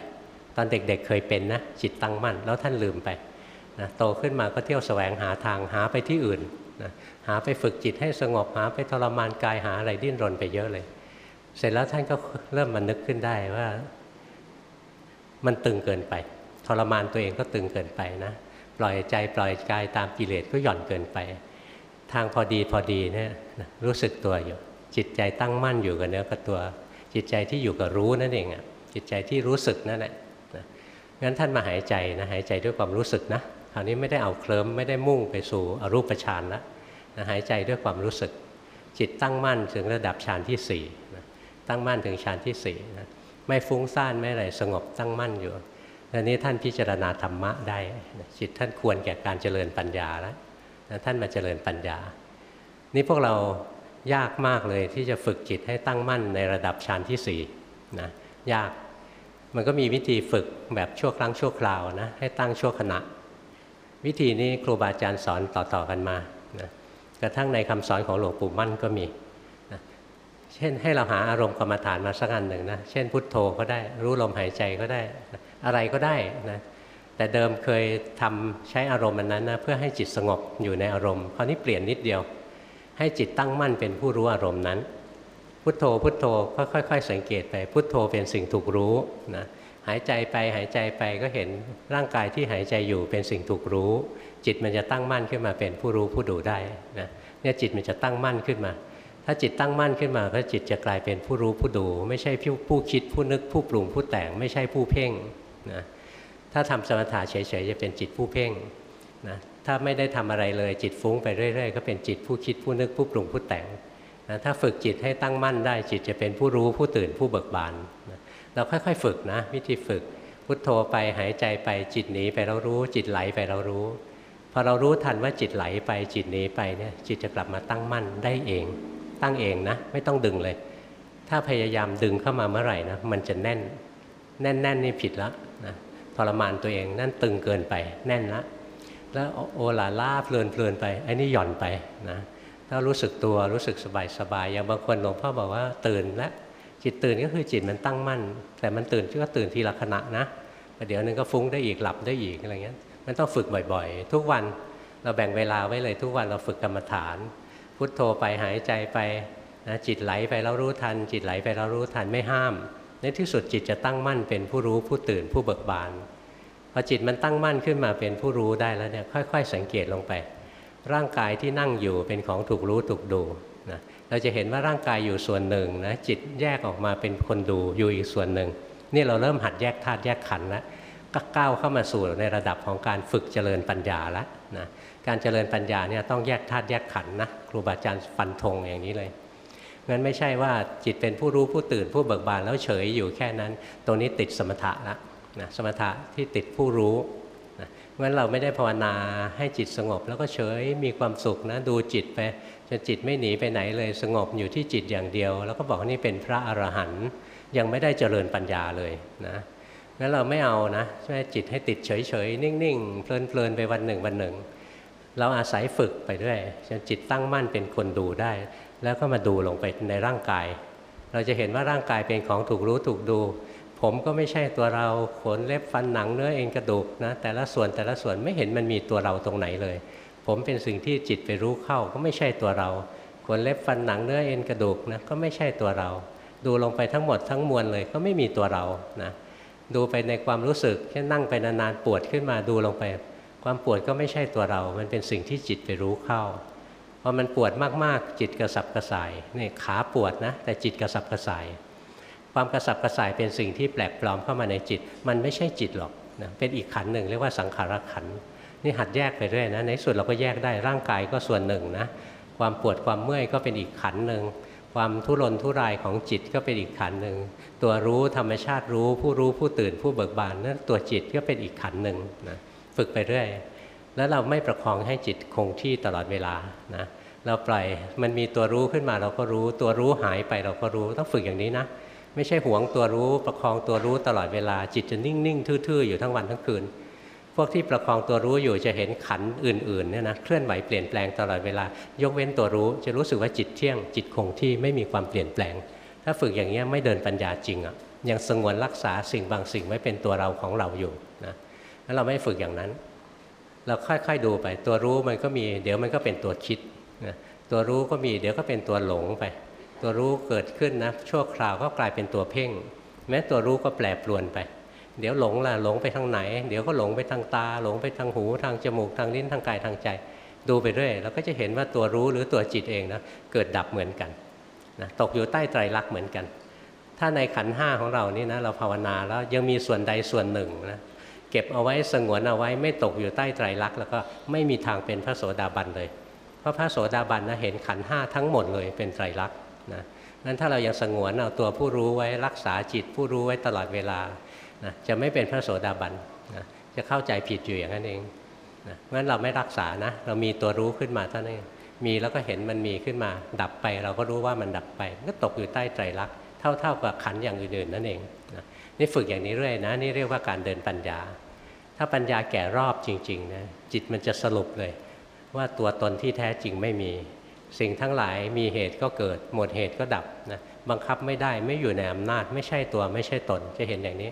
ตอนเด็กๆเเคยเป็นนะจิตตั้งมั่น แล้วท่านลืมไปนะโตขึ้นมาก็เที่ยวแสวงหาทางหาไปที่อื่นนะหาไปฝึกจิตให้สงบหาไปทรมานกายหาอะไรดิ้นรนไปเยอะเลย เสร็จแล้วท่านก็เริ่มมันนึกขึ้นได้ว่า มันตึงเกินไป ทรมานตัวเองก็ตึงเกินไปนะปล่อยใจปล่อยกายตามกิเลสก็หย่อนเกินไป ทางพอดีพอดีเนี่ยรู้สึกตัวอยู่ จิตใจตั้งมั่นอยู่กับเนื้อกับตัว จิตใจที่อยู่กับรู้นั่นเองอะจิตใจที่รู้สึกนั่นแหละ งั้นท่านมาหายใจนะหายใจด้วยความรู้สึกนะคราวนี้ไม่ได้เอาเคลิ้มไม่ได้มุ่งไปสู่อรูปฌานแล้วนะหายใจด้วยความรู้สึก จิตตั้งมั่นถึงระดับฌานที่สี่นะตั้งมั่นถึงฌานที่สี่นะไม่ฟุ้งซ่านไม่อะไรสงบตั้งมั่นอยู่ตอนนี้ท่านพิจารณาธรรมะได้จิตท่านควรแก่การเจริญปัญญาแล้วนะท่านมาเจริญปัญญา นี่พวกเรายากมากเลยที่จะฝึกจิตให้ตั้งมั่นในระดับฌานที่สี่นะยาก มันก็มีวิธีฝึกแบบชั่วครั้งชั่วคราวนะให้ตั้งชั่วขณะ วิธีนี้ครูบาอาจารย์สอนต่อๆกันมานะกระทั่งในคำสอนของหลวงปู่มั่นก็มีนะเช่นให้เราหาอารมณ์กรรมฐานมาสักอันหนึ่งนะเช่นพุทโธก็ได้รู้ลมหายใจก็ได้นะอะไรก็ได้นะแต่เดิมเคยทำใช้อารมณ์อันนั้นนะเพื่อให้จิตสงบอยู่ในอารมณ์คราวนี้เปลี่ยนนิดเดียว ให้จิตตั้งมั่นเป็นผู้รู้อารมณ์นั้น พุทโธพุทโธก็ค่อย ๆ สังเกตไปพุทโธเป็นสิ่งถูกรู้นะหายใจไปหายใจไปก็เห็นร่างกายที่หายใจอยู่เป็นสิ่งถูกรู้ จิตมันจะตั้งมั่นขึ้นมาเป็นผู้รู้ผู้ดูได้นะเนี่ยจิตมันจะตั้งมั่นขึ้นมา ถ้าจิตตั้งมั่นขึ้นมาก็จิตจะกลายเป็นผู้รู้ผู้ดู ไม่ใช่ผู้ผู้คิดผู้นึกผู้ปรุงผู้แต่ง ไม่ใช่ผู้เพ่งนะถ้าทำสมถะเฉยๆจะเป็นจิตผู้เพ่งนะถ้าไม่ได้ทำอะไรเลยจิตฟุ้งไปเรื่อย ๆ ก็เป็นจิตผู้คิดผู้นึกผู้ปรุงผู้แต่ง นะถ้าฝึกจิตให้ตั้งมั่นได้จิตจะเป็นผู้รู้ผู้ตื่นผู้เบิกบานนะเราค่อยๆฝึกนะวิธีฝึกพุทโธไปหายใจไปจิตหนีไปเรารู้ จิตไหลไปเรารู้พอเรารู้ทันว่าจิตไหลไปจิตหนีไปเนี่ยจิตจะกลับมาตั้งมั่นได้เอง ตั้งเองนะ ไม่ต้องดึงเลย ถ้าพยายามดึงเข้ามาเมื่อไหร่นะมันจะแน่น แน่นแน่นนี่ผิดแล้วนะทรมานตัวเองนั่นตึงเกินไป แน่นละแล้วโอลาล่าเพลินเพลินไปไอ้นี่หย่อนไปนะ ถ้ารู้สึกตัวรู้สึกสบายสบายอย่างบางคนหลวงพ่อบอกว่าตื่นแล้วจิตตื่นก็คือจิตมันตั้งมั่น แต่มันตื่นก็ตื่นทีละขณะนะเดี๋ยวนึงก็ฟุ้งได้อีกหลับได้อีกอะไรเงี้ยมันต้องฝึกบ่อยๆ ทุกวันเราแบ่งเวลาไว้เลยทุกวันเราฝึกกรรมฐาน พุทโธไปหายใจไปนะจิตไหลไปแล้วรู้ทัน จิตไหลไปแล้วรู้ทันไม่ห้าม ในที่สุดจิตจะตั้งมั่นเป็นผู้รู้ผู้ตื่นผู้เบิกบานพอจิตมันตั้งมั่นขึ้นมาเป็นผู้รู้ได้แล้วเนี่ยค่อย ๆ สังเกตลงไป ร่างกายที่นั่งอยู่เป็นของถูกรู้ถูกดูนะเราจะเห็นว่าร่างกายอยู่ส่วนหนึ่งนะจิตแยกออกมาเป็นคนดูอยู่อีกส่วนหนึ่ง นี่เราเริ่มหัดแยกธาตุแยกขันธ์แล้วก็ก้าวเข้ามาสู่ในระดับของการฝึกเจริญปัญญาแล้วนะการเจริญปัญญาเนี่ยต้องแยกธาตุแยกขันธ์นะครูบาอาจารย์ฟันธงอย่างนี้เลยงั้นไม่ใช่ว่าจิตเป็นผู้รู้ผู้ตื่นผู้เบิกบานแล้วเฉยอยู่แค่นั้น ตรงนี้ติดสมถะละนะสมถะที่ติดผู้รู้ งั้นเราไม่ได้ภาวนาให้จิตสงบ แล้วก็เฉยมีความสุขนะดูจิตไปจนจิตไม่หนีไปไหนเลยสงบอยู่ที่จิตอย่างเดียว แล้วก็บอกนี่เป็นพระอรหันต์ยังไม่ได้เจริญปัญญาเลยนะงั้นเราไม่เอานะช่วยจิตให้ติดเฉยๆนิ่งๆเพลินๆไปวันหนึ่งวันหนึ่ง เราอาศัยฝึกไปด้วยจนจิตตั้งมั่นเป็นคนดูได้ แล้วก็มาดูลงไปในร่างกาย เราจะเห็นว่าร่างกายเป็นของถูกรู้ถูกดู ผมก็ไม่ใช่ตัวเราขนเล็บฟันหนังเนื้อเอ็นกระดูกนะแต่ละส่วนแต่ละส่วนไม่เห็นมันมีตัวเราตรงไหนเลย ผมเป็นสิ่งที่จิตไปรู้เข้าก็ไม่ใช่ตัวเราขนเล็บฟันหนังเนื้อเอ็นกระดูกนะก็ไม่ใช่ตัวเรา ดูลงไปทั้งหมดทั้งมวลเลยก็ไม่มีตัวเรานะดูไปในความรู้สึกแค่นั่งไปนานๆปวดขึ้นมาดูลงไป ความปวดก็ไม่ใช่ตัวเรา มันเป็นสิ่งที่จิตไปรู้เข้าพอมันปวดมากๆจิตกระสับกระส่ายนี่ขาปวดนะแต่จิตกระสับกระส่าย ความกระสับกระส่ายเป็นสิ่งที่แปลกปลอมเข้ามาในจิต มันไม่ใช่จิตหรอกนะเป็นอีกขันหนึ่งเรียกว่าสังขารขันนี่หัดแยกไปเรื่อยนะในสุดเราก็แยกได้ร่างกายก็ส่วนหนึ่งนะความปวดความเมื่อยก็เป็นอีกขันหนึ่งความทุรนทุรายของจิตก็เป็นอีกขันหนึ่งตัวรู้ธรรมชาติรู้ผู้รู้ผู้ตื่นผู้เบิกบานนั่นตัวจิตก็เป็นอีกขันหนึ่งนะฝึกไปเรื่อย แล้วเราไม่ประคองให้จิตคงที่ตลอดเวลานะเราปล่อยมันมีตัวรู้ขึ้นมาเราก็รู้ ตัวรู้หายไปเราก็รู้ต้องฝึกอย่างนี้นะ ไม่ใช่หวงตัวรู้ประคองตัวรู้ตลอดเวลาจิตจะนิ่ง ๆ ทื่อ ๆ อยู่ทั้งวันทั้งคืน พวกที่ประคองตัวรู้อยู่จะเห็นขันอื่นๆเนี่ยนะเคลื่อนไหวเปลี่ยนแปลงตลอดเวลา ยกเว้นตัวรู้จะรู้สึกว่าจิตเที่ยง จิตคงที่ไม่มีความเปลี่ยนแปลง ถ้าฝึกอย่างนี้ไม่เดินปัญญาจริงอะ่ะยังสงวนรักษาสิ่งบางสิ่งไว้เป็นตัวเราของเราอยู่นะแล้วเราไม่ฝึกอย่างนั้น เราค่อยๆดูไปตัวรู้มันก็มี เดี๋ยวมันก็เป็นตัวคิดนะตัวรู้ก็มีเดี๋ยวก็เป็นตัวหลงไป ตัวรู้เกิดขึ้นนะชั่วคราวก็กลายเป็นตัวเพ่ง แม้ตัวรู้ก็แปรปรวนไป เดี๋ยวหลงล่ะหลงไปทางไหน เดี๋ยวก็หลงไปทางตา หลงไปทางหูทางจมูกทางลิ้นทางกายทางใจ ดูไปเรื่อยเราก็จะเห็นว่าตัวรู้หรือตัวจิตเองนะเกิดดับเหมือนกันนะตกอยู่ใต้ไตรลักษณ์เหมือนกัน ถ้าในขันห้าของเรานี่นะเราภาวนาแล้วยังมีส่วนใดส่วนหนึ่งนะเก็บเอาไว้สงวนเอาไว้ไม่ตกอยู่ใต้ไตรลักษณ์แล้วก็ไม่มีทางเป็นพระโสดาบันเลย เพราะพระโสดาบันนะเห็นขันห้าทั้งหมดเลยเป็นไตรลักษณ์ นะนั้นถ้าเรายังสงวนเอาตัวผู้รู้ไว้รักษาจิตผู้รู้ไว้ตลอดเวลานะจะไม่เป็นพระโสดาบันนะจะเข้าใจผิดอยู่อย่างนั้นเองนะงั้นเราไม่รักษานะเรามีตัวรู้ขึ้นมาเท่านั้นมีแล้วก็เห็นมันมีขึ้นมา ดับไป เราก็รู้ว่ามันดับไปก็ตกอยู่ใต้ไตรลักษณ์เท่าๆกับขันอย่างอื่นๆนั่นเองนะนี่ฝึกอย่างนี้เรื่อยนะนี่เรียกว่าการเดินปัญญา ถ้าปัญญาแก่รอบจริงๆนะจิตมันจะสรุปเลย ว่าตัวตนที่แท้จริงไม่มี สิ่งทั้งหลายมีเหตุก็เกิด หมดเหตุก็ดับนะบังคับไม่ได้ไม่อยู่ในอำนาจ ไม่ใช่ตัวไม่ใช่ตนจะเห็นอย่างนี้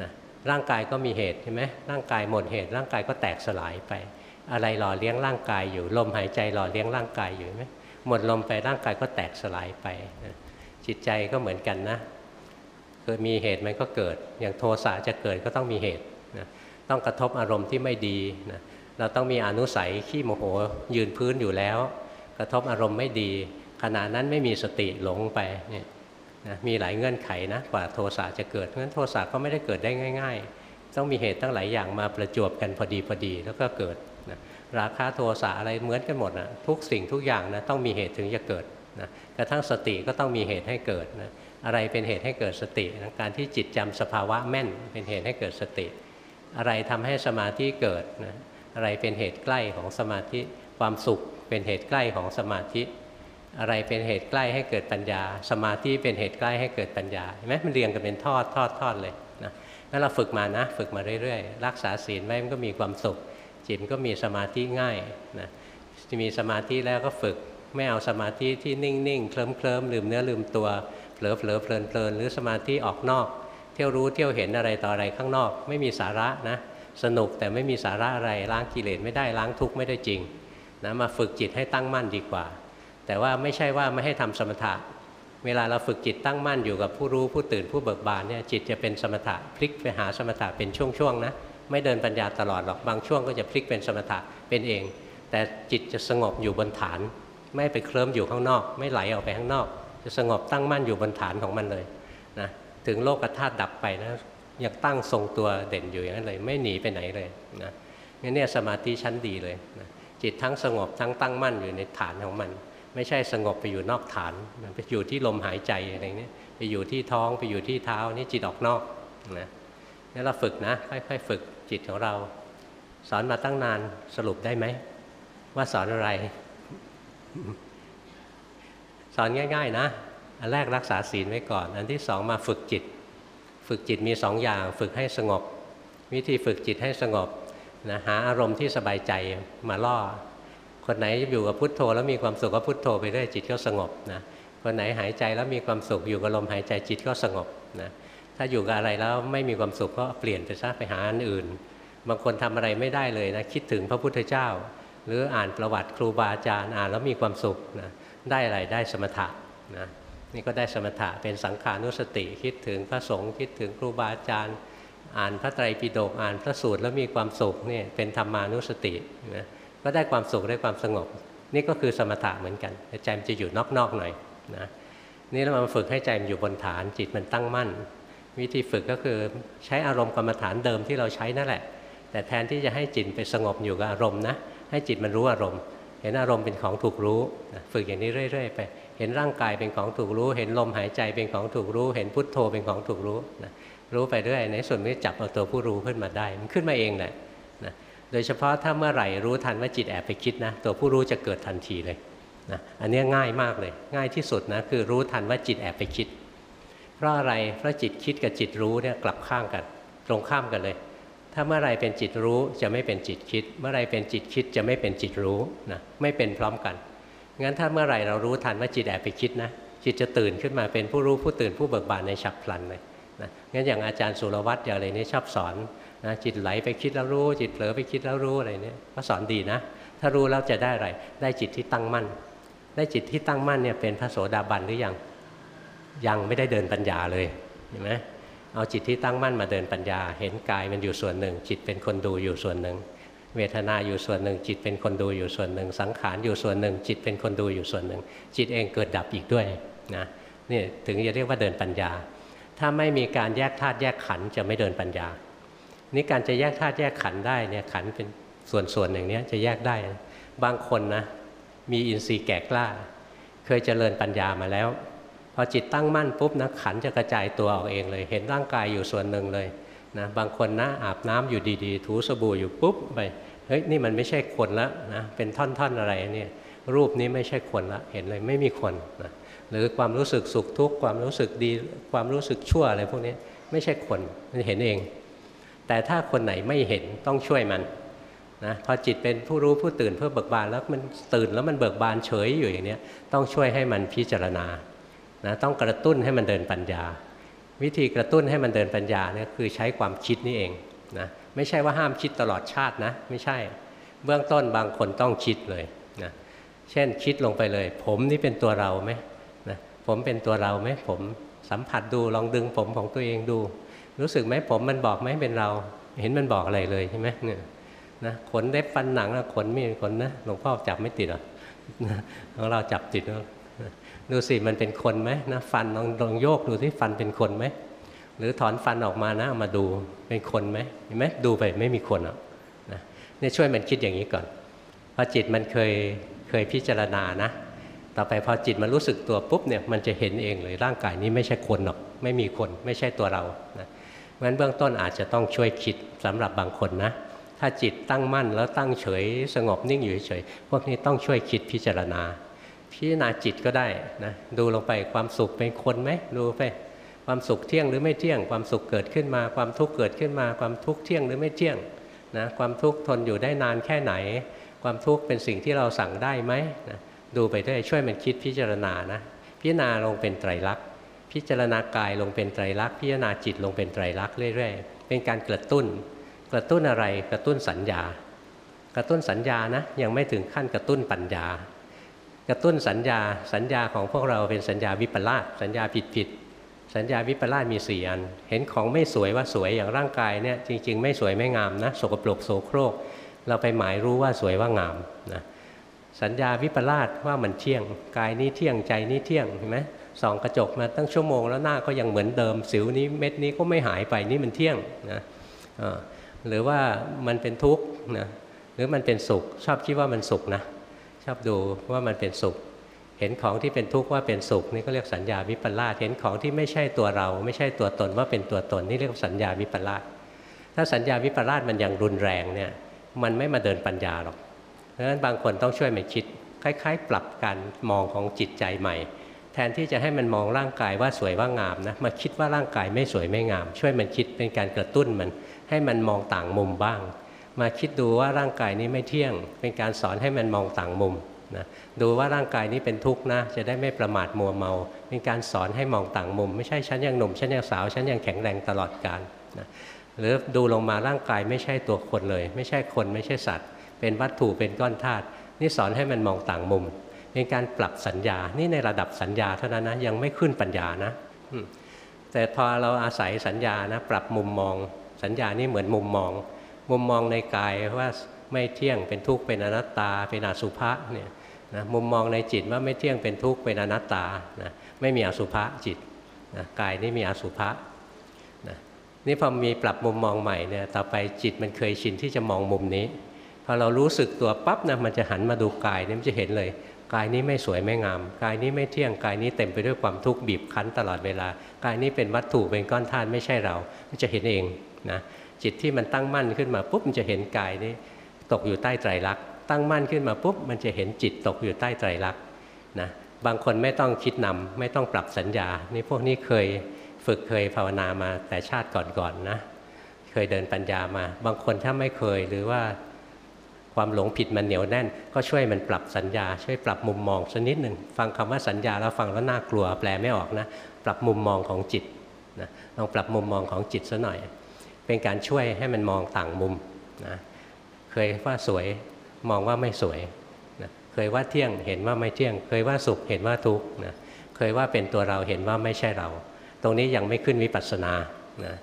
นะร่างกายก็มีเหตุใช่ไหมร่างกายหมดเหตุ ร่างกายก็แตกสลายไป อะไรหล่อเลี้ยงร่างกายอยู่ลมหายใจหล่อเลี้ยงร่างกายอยู่ไหมหมดลมไปร่างกายก็แตกสลายไปนะจิตใจก็เหมือนกันนะเกิดมีเหตุมันก็เกิด อย่างโทสะจะเกิดก็ต้องมีเหตุนะต้องกระทบอารมณ์ที่ไม่ดีนะเราต้องมีอนุสัยขี้โมโหยืนพื้นอยู่แล้ว กระทบอารมณ์ไม่ดี ขณะนั้นไม่มีสติหลงไปเนี่ยนะมีหลายเงื่อนไขนะกว่าโทสะจะเกิดเพราะฉะนั้นโทสะก็ไม่ได้เกิดได้ง่าย ๆ ต้องมีเหตุตั้งหลายอย่างมาประจวบกันพอดีพอดีแล้วก็เกิดนะราคะโทสะอะไรเหมือนกันหมดนะทุกสิ่งทุกอย่างนะต้องมีเหตุถึงจะเกิดนะกระทั่งสติก็ต้องมีเหตุให้เกิดนะอะไรเป็นเหตุให้เกิดสตินะการที่จิตจำสภาวะแม่นเป็นเหตุให้เกิดสติ อะไรทำให้สมาธิเกิดนะอะไรเป็นเหตุใกล้ของสมาธิความสุข เป็นเหตุใกล้ของสมาธิ อะไรเป็นเหตุใกล้ให้เกิดปัญญา สมาธิเป็นเหตุใกล้ให้เกิดปัญญาเห็นไหมมันเรียงกันเป็นทอดทอดทอดเลยนะงั้นเราฝึกมานะฝึกมาเรื่อยๆ รักษาศีลไว้มันก็มีความสุข จิตก็มีสมาธิง่ายนะมีสมาธิแล้วก็ฝึกไม่เอาสมาธิที่นิ่งๆ เคลิ้มเคลิมลืมเนื้อลืมตัวเผลอเผลอเพลินเพลินหรือสมาธิออกนอก เที่ยวรู้เที่ยวเห็นอะไรต่ออะไรข้างนอก ไม่มีสาระนะสนุกแต่ไม่มีสาระอะไรล้างกิเลสไม่ได้ล้างทุกข์ไม่ได้จริง นะมาฝึกจิตให้ตั้งมั่นดีกว่า แต่ว่าไม่ใช่ว่าไม่ให้ทำสมถะ เวลาเราฝึกจิตตั้งมั่นอยู่กับผู้รู้ผู้ตื่นผู้เบิกบานเนี่ยจิตจะเป็นสมถะพลิกไปหาสมถะเป็นช่วงๆนะไม่เดินปัญญาตลอดหรอกบางช่วงก็จะพลิกเป็นสมถะเป็นเอง แต่จิตจะสงบอยู่บนฐาน ไม่ไปเคลิ้มอยู่ข้างนอก ไม่ไหลออกไปข้างนอก จะสงบตั้งมั่นอยู่บนฐานของมันเลยนะถึงโลกธาตุดับไปนะยังตั้งทรงตัวเด่นอยู่อย่างนั้นเลย ไม่หนีไปไหนเลยนะงั้นเนี่ยสมาธิชั้นดีเลยนะ จิตทั้งสงบทั้งตั้งมั่นอยู่ในฐานของมัน ไม่ใช่สงบไปอยู่นอกฐานไปอยู่ที่ลมหายใจอะไรเนี้ยไปอยู่ที่ท้องไปอยู่ที่เท้านี่จิตออกนอกนะนี่เราฝึกนะค่อยๆฝึกจิตของเรา สอนมาตั้งนานสรุปได้ไหมว่าสอนอะไร สอนง่าย ๆ นะอันแรกรักษาศีลไว้ก่อน อันที่สองมาฝึกจิต ฝึกจิตมีสองอย่าง ฝึกให้สงบ วิธีฝึกจิตให้สงบ นะหาอารมณ์ที่สบายใจมาล่อ คนไหนอยู่กับพุทโธแล้วมีความสุขก็พุทโธไปเรื่อยจิตก็สงบนะคนไหนหายใจแล้วมีความสุขอยู่กับลมหายใจจิตก็สงบนะถ้าอยู่กับอะไรแล้วไม่มีความสุขก็เปลี่ยนไปซะไปหาอันอื่น บางคนทำอะไรไม่ได้เลยนะคิดถึงพระพุทธเจ้า หรืออ่านประวัติครูบาอาจารย์อ่านแล้วมีความสุขนะได้อะไรได้สมถะนะนี่ก็ได้สมถะเป็นสังขานุสติคิดถึงพระสงฆ์คิดถึงครูบาอาจารย์ อ่านพระไตรปิฎกอ่านพระสูตรแล้วมีความสุขเนี่ยเป็นธรรมานุสตินะก็ได้ความสุขได้ความสงบ นี่ก็คือสมถะเหมือนกันใจมันจะอยู่นอกๆหน่อยนะนี่เรามาฝึกให้ใจมันอยู่บนฐานจิตมันตั้งมั่น วิธีฝึกก็คือใช้อารมณ์กรรมฐานเดิมที่เราใช้นั่นแหละ แต่แทนที่จะให้จิตไปสงบอยู่กับอารมณ์นะให้จิตมันรู้อารมณ์ เห็นอารมณ์เป็นของถูกรู้ฝึกอย่างนี้เรื่อย ๆ ไป เห็นร่างกายเป็นของถูกรู้ เห็นลมหายใจเป็นของถูกรู้ เห็นพุทโธเป็นของถูกรู้นะ รู้ไปเรื่อยในส่วนนี้จับเอาตัวผู้รู้ขึ้นมาได้ มันขึ้นมาเองแหละนะโดยเฉพาะถ้าเมื่อไหร่รู้ทันว่าจิตแอบไปคิดนะ ตัวผู้รู้จะเกิดทันทีเลยนะอันนี้ง่ายมากเลย ง่ายที่สุดนะคือรู้ทันว่าจิตแอบไปคิด เพราะอะไรเพราะจิตคิดกับจิตรู้เนี่ยกลับข้างกัน ตรงข้ามกันเลย ถ้าเมื่อไรเป็นจิตรู้จะไม่เป็นจิตคิด เมื่อไรเป็นจิตคิดจะไม่เป็นจิตรู้นะไม่เป็นพร้อมกันงั้นถ้าเมื่อไหร่เรารู้ทันว่าจิตแอบไปคิดนะจิตจะตื่นขึ้นมาเป็นผู้รู้ผู้ตื่นผู้เบิกบานในฉับพลันเลย นะงั้นอย่างอาจารย์สุรวัตรอย่างไรนี้ชอบสอนนะจิตไหลไปคิดแล้วรู้ จิตเผลอไปคิดแล้วรู้อะไรเนี่ยก็สอนดีนะ ถ้ารู้แล้วจะได้อะไร ได้จิตที่ตั้งมั่น ได้จิตที่ตั้งมั่นเนี่ยเป็นพระโสดาบันหรือยังยังไม่ได้เดินปัญญาเลยเห็นไหมเอาจิตที่ตั้งมั่นมาเดินปัญญา เห็นกายมันอยู่ส่วนหนึ่ง จิตเป็นคนดูอยู่ส่วนหนึ่ง เวทนาอยู่ส่วนหนึ่ง จิตเป็นคนดูอยู่ส่วนหนึ่ง สังขารอยู่ส่วนหนึ่ง จิตเป็นคนดูอยู่ส่วนหนึ่ง จิตเองเกิดดับอีกด้วยนะนี่ถึงจะเรียกว่าเดินปัญญา ถ้าไม่มีการแยกธาตุแยกขันจะไม่เดินปัญญา นี่การจะแยกธาตุแยกขันได้เนี่ยขันเป็นส่วนส่วนอย่างนี้จะแยกได้ บางคนนะมีอินทรีย์แก่กล้า เคยเจริญปัญญามาแล้ว พอจิตตั้งมั่นปุ๊บนะขันจะกระจายตัวออกเองเลย เห็นร่างกายอยู่ส่วนหนึ่งเลยนะบางคนนะอาบน้ำอยู่ดีๆ ถูสบู่อยู่ปุ๊บไปเฮ้ยนี่มันไม่ใช่คนละนะเป็นท่อนๆอะไรเนี่ยรูปนี้ไม่ใช่คนละเห็นเลยไม่มีคนนะ หรือความรู้สึกสุขทุกข์ความรู้สึกดีความรู้สึกชั่วอะไรพวกนี้ไม่ใช่คนมันเห็นเอง แต่ถ้าคนไหนไม่เห็นต้องช่วยมันนะพอจิตเป็นผู้รู้ผู้ตื่นเพื่อเบิกบานแล้วมันตื่นแล้วมันเบิกบานเฉยอยู่อย่างนี้ต้องช่วยให้มันพิจารณานะต้องกระตุ้นให้มันเดินปัญญา วิธีกระตุ้นให้มันเดินปัญญาเนี่ยคือใช้ความคิดนี่เองนะไม่ใช่ว่าห้ามคิดตลอดชาตินะไม่ใช่เบื้องต้นบางคนต้องคิดเลยนะเช่นคิดลงไปเลย ผมนี่เป็นตัวเราไหม ผมเป็นตัวเราไหมผมสัมผัสดูลองดึงผมของตัวเองดู รู้สึกไหมผมมันบอกไหมเป็นเรา เห็นมันบอกอะไรเลยใช่ไหมเนี่ยนะขนเล็บฟันหนังนะขนไม่ขนนะหลวงพ่อจับไม่ติดหรอของเราจับติดดูสิมันเป็นคนไหมนะฟันลองลองโยกดูที่ฟันเป็นคนไหมหรือถอนฟันออกมานะมาดูเป็นคนไหมเห็นไหมดูไปไม่มีคนอะนะนี่ช่วยมันคิดอย่างนี้ก่อนพอจิตมันเคยเคยพิจารณานะ ต่อไปพอจิตมันรู้สึกตัวปุ๊บเนี่ยมันจะเห็นเองเลยร่างกายนี้ไม่ใช่คนหรอกไม่มีคนไม่ใช่ตัวเรานะงั้นเบื้องต้นอาจจะต้องช่วยคิดสำหรับบางคนนะถ้าจิตตั้งมั่นแล้วตั้งเฉย สงบนิ่งอยู่เฉยพวกนี้ต้องช่วยคิดพิจารณา พิจารณาจิตก็ได้นะดูลงไปความสุขเป็นคนไหมดูไปความสุขเที่ยงหรือไม่เที่ยง ความสุขเกิดขึ้นมา ความทุกข์เกิดขึ้นมา ความทุกข์เที่ยงหรือไม่เที่ยงนะความทุกข์ทนอยู่ได้นานแค่ไหน ความทุกข์เป็นสิ่งที่เราสั่งได้ไหมนะ ดูไปด้วยช่วยมันคิดพิจารณานะพิจารณาลงเป็นไตรลักษณ์พิจารณากายลงเป็นไตรลักษณ์พิจารณาจิตลงเป็นไตรลักษณ์เรื่อยๆ เป็นการกระตุ้น กระตุ้นอะไรกระตุ้นสัญญา กระตุ้นสัญญานะยังไม่ถึงขั้นกระตุ้นปัญญา กระตุ้นสัญญาสัญญาของพวกเราเป็นสัญญาวิปลาสสัญญาผิดผิดสัญญาวิปลาสมีสี่อัน เห็นของไม่สวยว่าสวยอย่างร่างกายเนี่ยจริง ๆ ไม่สวยไม่งามนะสกปรกโสโครก เราไปหมายรู้ว่าสวยว่างามนะ สัญญาวิปลาสว่ามันเที่ยง กายนี้เที่ยงใจนี้เที่ยงเห็นไหมส่องกระจกมาตั้งชั่วโมงแล้วหน้าก็ยังเหมือนเดิม สิวนี้เม็ดนี้ก็ไม่หายไปนี่มันเที่ยงนะหรือว่ามันเป็นทุกข์นะหรือมันเป็นสุข ชอบคิดว่ามันสุขนะชอบดูว่ามันเป็นสุข เห็นของที่เป็นทุกข์ว่าเป็นสุขนี่ก็เรียกสัญญาวิปลาสเห็นของที่ไม่ใช่ตัวเรา ไม่ใช่ตัวตนว่าเป็นตัวตนนี่เรียกสัญญาวิปลาสถ้าสัญญาวิปลาสมันยังรุนแรงเนี่ยมันไม่มาเดินปัญญาหรอก เพราะฉะนั้นบางคนต้องช่วยมันคิด คล้ายๆ ปรับการมองของจิตใจใหม่ แทนที่จะให้มันมองร่างกายว่าสวยว่างามนะมาคิดว่าร่างกายไม่สวยไม่งาม ช่วยมันคิดเป็นการกระตุ้นมัน ให้มันมองต่างมุมบ้าง มาคิดดูว่าร่างกายนี้ไม่เที่ยง เป็นการสอนให้มันมองต่างมุมนะดูว่าร่างกายนี้เป็นทุกข์นะ จะได้ไม่ประมาทมัวเมา เป็นการสอนให้มองต่างมุม ไม่ใช่ฉันยังหนุ่มฉันยังสาวฉันยังแข็งแรงตลอดกาลนะหรือดูลงมาร่างกายไม่ใช่ตัวคนเลย ไม่ใช่คนไม่ใช่สัตว์ เป็นวัตถุเป็นก้อนธาตุนี่สอนให้มันมองต่างมุม เป็นการปรับสัญญา นี่ในระดับสัญญาเท่านั้นนะยังไม่ขึ้นปัญญานะแต่พอเราอาศัยสัญญานะปรับมุมมอง สัญญานี่เหมือนมุมมอง มุมมองในกายว่าไม่เที่ยงเป็นทุกข์เป็นอนัตตา เป็นอสุภะเนี่ยนะมุมมองในจิตว่าไม่เที่ยงเป็นทุกข์เป็นอนัตตานะไม่มีอสุภะจิตนะกายนี่มีอสุภะนะนี่พอมีปรับมุมมองใหม่เนี่ยต่อไปจิตมันเคยชินที่จะมองมุมนี้ พอเรารู้สึกตัวปั๊บนะมันจะหันมาดูกายนี่มันจะเห็นเลย กายนี้ไม่สวยไม่งาม กายนี้ไม่เที่ยงกายนี้เต็มไปด้วยความทุกข์บีบคั้นตลอดเวลา กายนี้เป็นวัตถุเป็นก้อนธาตุไม่ใช่เรามันจะเห็นเองนะจิตที่มันตั้งมั่นขึ้นมาปุ๊บมันจะเห็นกายนี้ตกอยู่ใต้ไตรลักษณ์ตั้งมั่นขึ้นมาปุ๊บมันจะเห็นจิตตกอยู่ใต้ไตรลักษณ์นะบางคนไม่ต้องคิดนำไม่ต้องปรับสัญญา นี่พวกนี้เคยฝึกเคยภาวนามาแต่ชาติก่อนๆนนะ เคยเดินปัญญามา บางคนถ้าไม่เคยหรือว่า ความหลงผิดมันเหนียวแน่น ก็ช่วยมันปรับสัญญา ช่วยปรับมุมมองสักนิดหนึ่งฟังคำว่าสัญญาแล้วฟังแล้วน่ากลัวแปลไม่ออกนะ ปรับมุมมองของจิตนะลองปรับมุมมองของจิตซะหน่อย เป็นการช่วยให้มันมองต่างมุมนะเคยว่าสวยมองว่าไม่สวยนะเคยว่าเที่ยงเห็นว่าไม่เที่ยง เคยว่าสุขเห็นว่าทุกข์นะเคยว่าเป็นตัวเราเห็นว่าไม่ใช่เรา ตรงนี้ยังไม่ขึ้นวิปัสสนานะ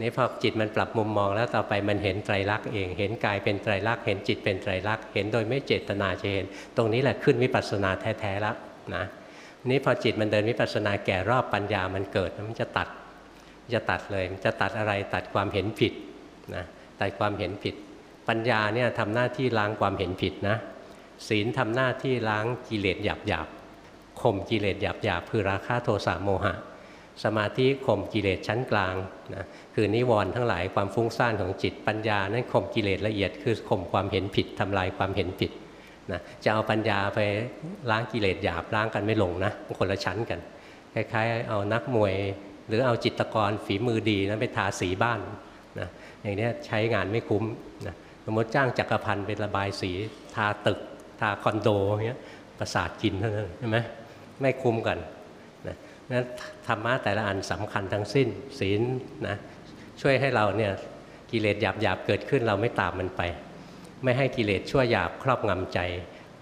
นี่พอจิตมันปรับมุมมองแล้วต่อไปมันเห็นไตรลักษณ์เอง เห็นกายเป็นไตรลักษณ์เห็นจิตเป็นไตรลักษณ์เห็นโดยไม่เจตนาจะเห็น ตรงนี้แหละขึ้นวิปัสสนาแท้ๆแล้วนะนี่พอจิตมันเดินวิปัสสนาแก่รอบปัญญามันเกิดมันจะตัดจะตัดเลยมันจะตัดอะไรตัดความเห็นผิดนะตัดความเห็นผิด ปัญญาเนี่ยทำหน้าที่ล้างความเห็นผิดนะศีลทำหน้าที่ล้างกิเลสหยาบหยาบข่มกิเลสหยาบหยาบคือราคะโทสะโมหะ สมาธิข่มกิเลสชั้นกลางนะคือนิวรณ์ทั้งหลายความฟุ้งซ่านของจิตปัญญานั้นข่มกิเลสละเอียดคือข่มความเห็นผิดทำลายความเห็นผิดนะจะเอาปัญญาไปล้างกิเลสหยาบล้างกันไม่ลงนะคนละชั้นกัน คล้ายๆ เอานักมวย หรือเอาจิตกรฝีมือดีนะไปทาสีบ้านนะอย่างนี้ใช้งานไม่คุ้มนะสมมติจ้างจักรพันธ์เป็นระบายสีทาตึก ทาคอนโดเงี้ยประสาทกินเท่านั้นใช่ไหมไม่คุ้มกัน นั้นธรรมะแต่ละอันสำคัญทั้งสิ้น ศีลนะช่วยให้เราเนี่ยกิเลสหยาบๆเกิดขึ้นเราไม่ตามมันไป ไม่ให้กิเลสชั่วหยาบครอบงำใจ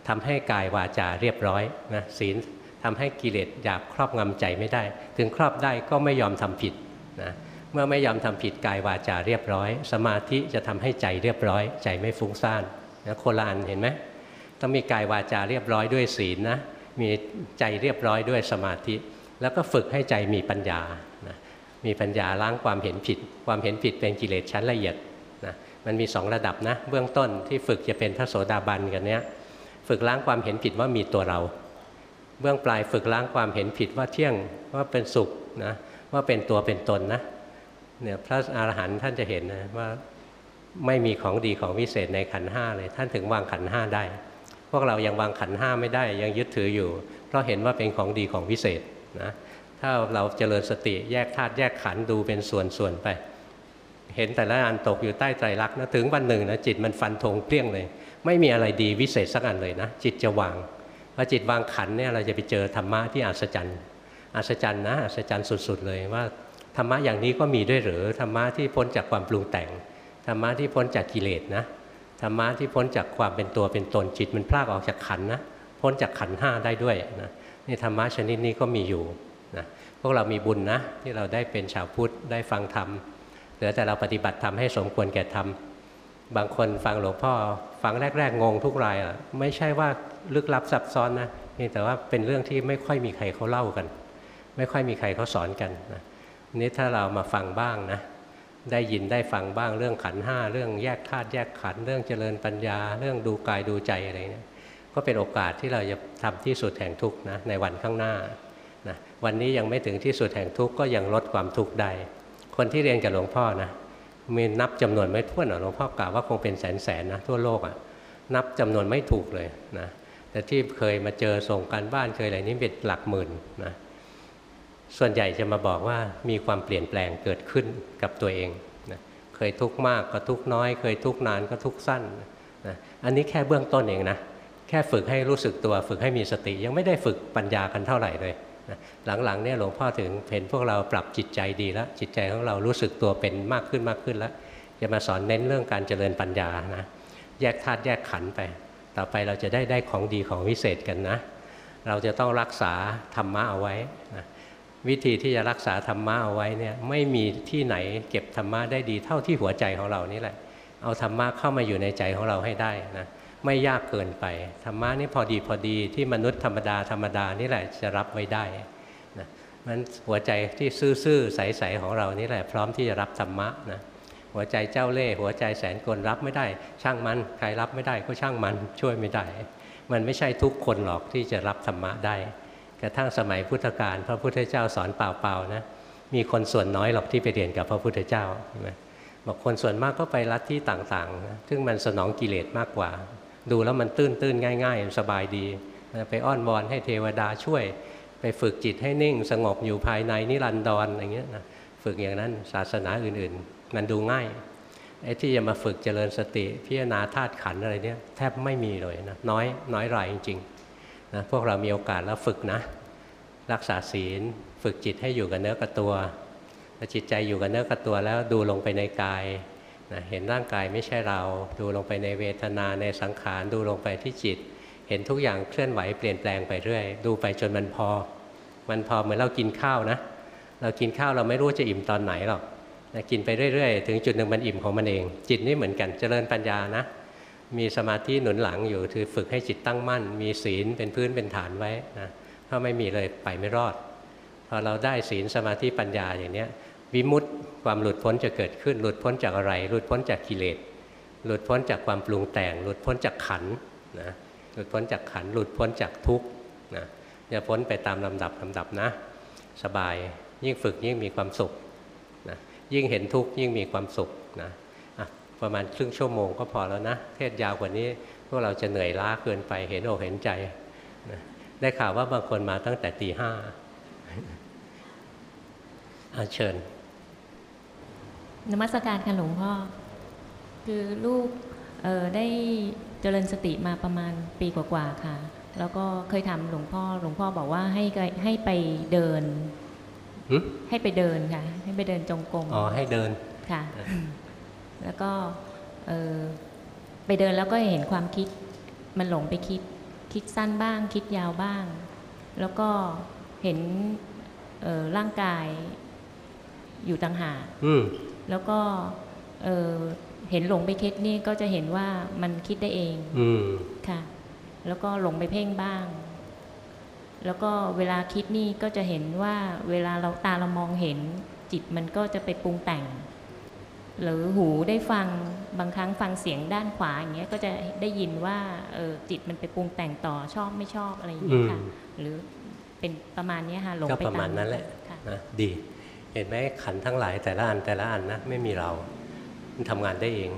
ทำให้กายวาจาเรียบร้อยนะศีลทำให้กิเลสหยาบครอบงำใจไม่ได้ ถึงครอบได้ก็ไม่ยอมทำผิดนะเมื่อไม่ยอมทำผิดกายวาจาเรียบร้อย สมาธิจะทำให้ใจเรียบร้อย ใจไม่ฟุ้งซ่านนะโคลานเห็นไหมต้องมีกายวาจาเรียบร้อยด้วยศีลนะมีใจเรียบร้อยด้วยสมาธิ แล้วก็ฝึกให้ใจมีปัญญานะมีปัญญาล้างความเห็นผิด ความเห็นผิดเป็นกิเลสชั้นละเอียดนะมันมีสองระดับนะ เบื้องต้นที่ฝึกจะเป็นพระโสดาบันกันเนี้ยฝึกล้างความเห็นผิดว่ามีตัวเรา เบื้องปลายฝึกล้างความเห็นผิดว่าเที่ยงว่าเป็นสุขนะว่าเป็นตัวเป็นตนนะเนี่ยพระอาหารหันต์ท่านจะเห็นนะว่าไม่มีของดีของวิเศษในขันห้าเลย ท่านถึงวางขันห้าได้ พวกเรายังวางขันห้าไม่ได้ยังยึดถืออยู่ เพราะเห็นว่าเป็นของดีของวิเศษ นะถ้าเราเจริญสติแยกธาตุแยกขันดูเป็นส่วนๆไป เห็นแต่ละอันตกอยู่ใต้ไตรลักษณ์นะถึงวันหนึ่งนะจิตมันฟันธงเปรี้ยงเลย ไม่มีอะไรดีวิเศษสักอันเลยนะ จิตจะวางพอจิตวางขันเนี่ยเราจะไปเจอธรรมะที่อัศจรรย์อัศจรรย์นะอัศจรรย์สุดๆเลยว่าธรรมะอย่างนี้ก็มีด้วยหรือธรรมะที่พ้นจากความปรุงแต่งธรรมะที่พ้นจากกิเลสนะธรรมะที่พ้นจากความเป็นตัวเป็นตนจิตมันพลากออกจากขันนะพ้นจากขันห้าได้ด้วยนะ นี่ธรรมะชนิดนี้ก็มีอยู่นะพวกเรามีบุญนะ ที่เราได้เป็นชาวพุทธได้ฟังธรรมเหลือแต่เราปฏิบัติธรรมให้สมควรแก่ธรรมบางคนฟังหลวงพ่อฟังแรก ๆ งงทุกรายอะไม่ใช่ว่าลึกลับซับซ้อนนะนี่แต่ว่าเป็นเรื่องที่ไม่ค่อยมีใครเขาเล่ากัน ไม่ค่อยมีใครเขาสอนกันนะนี่ถ้าเรามาฟังบ้างนะได้ยินได้ฟังบ้างเรื่องขันห้าเรื่องแยกธาตุแยกขันเรื่องเจริญปัญญา เรื่องดูกายดูใจอะไรเนี่ย ก็เป็นโอกาสที่เราจะทำที่สุดแห่งทุกข์นะในวันข้างหน้านะวันนี้ยังไม่ถึงที่สุดแห่งทุกข์ก็ยังลดความทุกข์ได้ คนที่เรียนกับหลวงพ่อนะมีนับจำนวนไม่ถ้วนหรอกหลวงพ่อกล่าวว่าคงเป็นแสนแสนนะทั่วโลกอะ่ะนับจำนวนไม่ถูกเลยนะแต่ที่เคยมาเจอส่งการบ้านเคยอะไรนี้เป็นหลักหมื่นนะส่วนใหญ่จะมาบอกว่ามีความเปลี่ยนแปลงเกิดขึ้นกับตัวเองนะเคยทุกข์มากก็ทุกข์น้อย เคยทุกข์นานก็ทุกข์สั้นนะอันนี้แค่เบื้องต้นเองนะ แค่ฝึกให้รู้สึกตัว ฝึกให้มีสติ ยังไม่ได้ฝึกปัญญากันเท่าไหร่เลยหลังๆเนี่ยหลวงพ่อถึงเห็นพวกเราปรับจิตใจดีแล้ว จิตใจของเรารู้สึกตัวเป็นมากขึ้นมากขึ้นแล้วจะมาสอนเน้นเรื่องการเจริญปัญญานะแยกธาตุแยกขันไป ต่อไปเราจะได้ได้ของดีของวิเศษกันนะ เราจะต้องรักษาธรรมะเอาไว้นะวิธีที่จะรักษาธรรมะเอาไว้เนี่ยไม่มีที่ไหนเก็บธรรมะได้ดีเท่าที่หัวใจของเรานี่แหละ เอาธรรมะเข้ามาอยู่ในใจของเราให้ได้นะ ไม่ยากเกินไปธรรมะนี่พอดีพอดีที่มนุษย์ธรรมดาธรรมดานี่แหละจะรับไว้ได้นะมันหัวใจที่ซื่อๆใสๆของเรานี่แหละพร้อมที่จะรับธรรมะนะหัวใจเจ้าเล่ห์หัวใจแสนกลรับไม่ได้ ช่างมันใครรับไม่ได้ก็ช่างมันช่วยไม่ได้ มันไม่ใช่ทุกคนหรอกที่จะรับธรรมะได้ กระทั่งสมัยพุทธกาลพระพุทธเจ้าสอนเปล่าๆนะมีคนส่วนน้อยหรอกที่ไปเรียนกับพระพุทธเจ้าใช่ไหมบอกคนส่วนมากก็ไปรัดที่ต่างๆนะซึ่งมันสนองกิเลสมากกว่า ดูแล้วมันตื้นตื้นง่าย ๆ สบายดีไปอ้อนวอนให้เทวดาช่วย ไปฝึกจิตให้นิ่ง สงบอยู่ภายในนิรันดรอย่างเงี้ยนะฝึกอย่างนั้นศาสนาอื่นๆ มันดูง่ายไอ้ที่จะมาฝึกเจริญสติพิจารณาธาตุขันอะไรเนี่ยแทบไม่มีเลยนะน้อยน้อยรายจริงๆนะพวกเรามีโอกาสแล้วฝึกนะ รักษาศีล ฝึกจิตให้อยู่กับเนื้อกับตัวจิตใจอยู่กับเนื้อกับตัวแล้วดูลงไปในกาย นะเห็นร่างกายไม่ใช่เรา ดูลงไปในเวทนาในสังขารดูลงไปที่จิต เห็นทุกอย่างเคลื่อนไหวเปลี่ยนแปลงไปเรื่อย ดูไปจนมันพอ มันพอเหมือนเรากินข้าวนะ เรากินข้าวเราไม่รู้จะอิ่มตอนไหนหรอกนะกินไปเรื่อยๆ ถึงจุดหนึ่งมันอิ่มของมันเอง จิตนี่เหมือนกันเจริญปัญญานะ มีสมาธิหนุนหลังอยู่คือฝึกให้จิตตั้งมั่น มีศีลเป็นพื้นเป็นฐานไว้นะถ้าไม่มีเลยไปไม่รอดพอเราได้ศีลสมาธิปัญญาอย่างนี้ วิมุตติความหลุดพ้นจะเกิดขึ้น หลุดพ้นจากอะไร หลุดพ้นจากกิเลส หลุดพ้นจากความปรุงแต่ง หลุดพ้นจากขันนะหลุดพ้นจากขันหลุดพ้นจากทุกข์นะจะพ้นไปตามลำดับลำดับนะ สบายยิ่งฝึกยิ่งมีความสุขนะยิ่งเห็นทุกข์ยิ่งมีความสุขนะประมาณครึ่งชั่วโมงก็พอแล้วนะ เทศยาวกว่านี้พวกเราจะเหนื่อยล้าเกินไปเห็นอกเห็นใจนะได้ข่าวว่าบางคนมาตั้งแต่ตีห้าอาเชิญ นมัสการค่ะหลวงพ่อ คือลูกเอ่อได้เจริญสติมาประมาณปีกว่าๆค่ะ แล้วก็เคยถามหลวงพ่อ หลวงพ่อบอกว่าให้ไปให้ไปเดินหึให้ไปเดินค่ะ ให้ไปเดินจงกรม อ๋อ ให้เดิน ค่ะ แล้วก็เอ่อไปเดินแล้วก็เห็นความคิด มันหลงไปคิด คิดสั้นบ้าง คิดยาวบ้าง แล้วก็เห็นเอ่อร่างกายอยู่ต่างหากอืม แล้วก็เอ่อเห็นหลงไปคิดนี่ก็จะเห็นว่ามันคิดได้เองอืมค่ะ แล้วก็หลงไปเพ่งบ้าง แล้วก็เวลาคิดนี่ก็จะเห็นว่าเวลาเราตาเรามองเห็นจิตมันก็จะไปปรุงแต่ง หรือหูได้ฟังบางครั้งฟังเสียงด้านขวาอย่างเงี้ยก็จะได้ยินว่าเออจิตมันไปปรุงแต่งต่อชอบไม่ชอบอะไรอย่างเงี้ยค่ะอืมหรือเป็นประมาณเนี้ยค่ะหลงก็ไปประมาณนั้นแหละค่ะนะดี เห็นไหมขันธ์ทั้งหลายแต่ละอันแต่ละอันนะไม่มีเรา มันทำงานได้เอง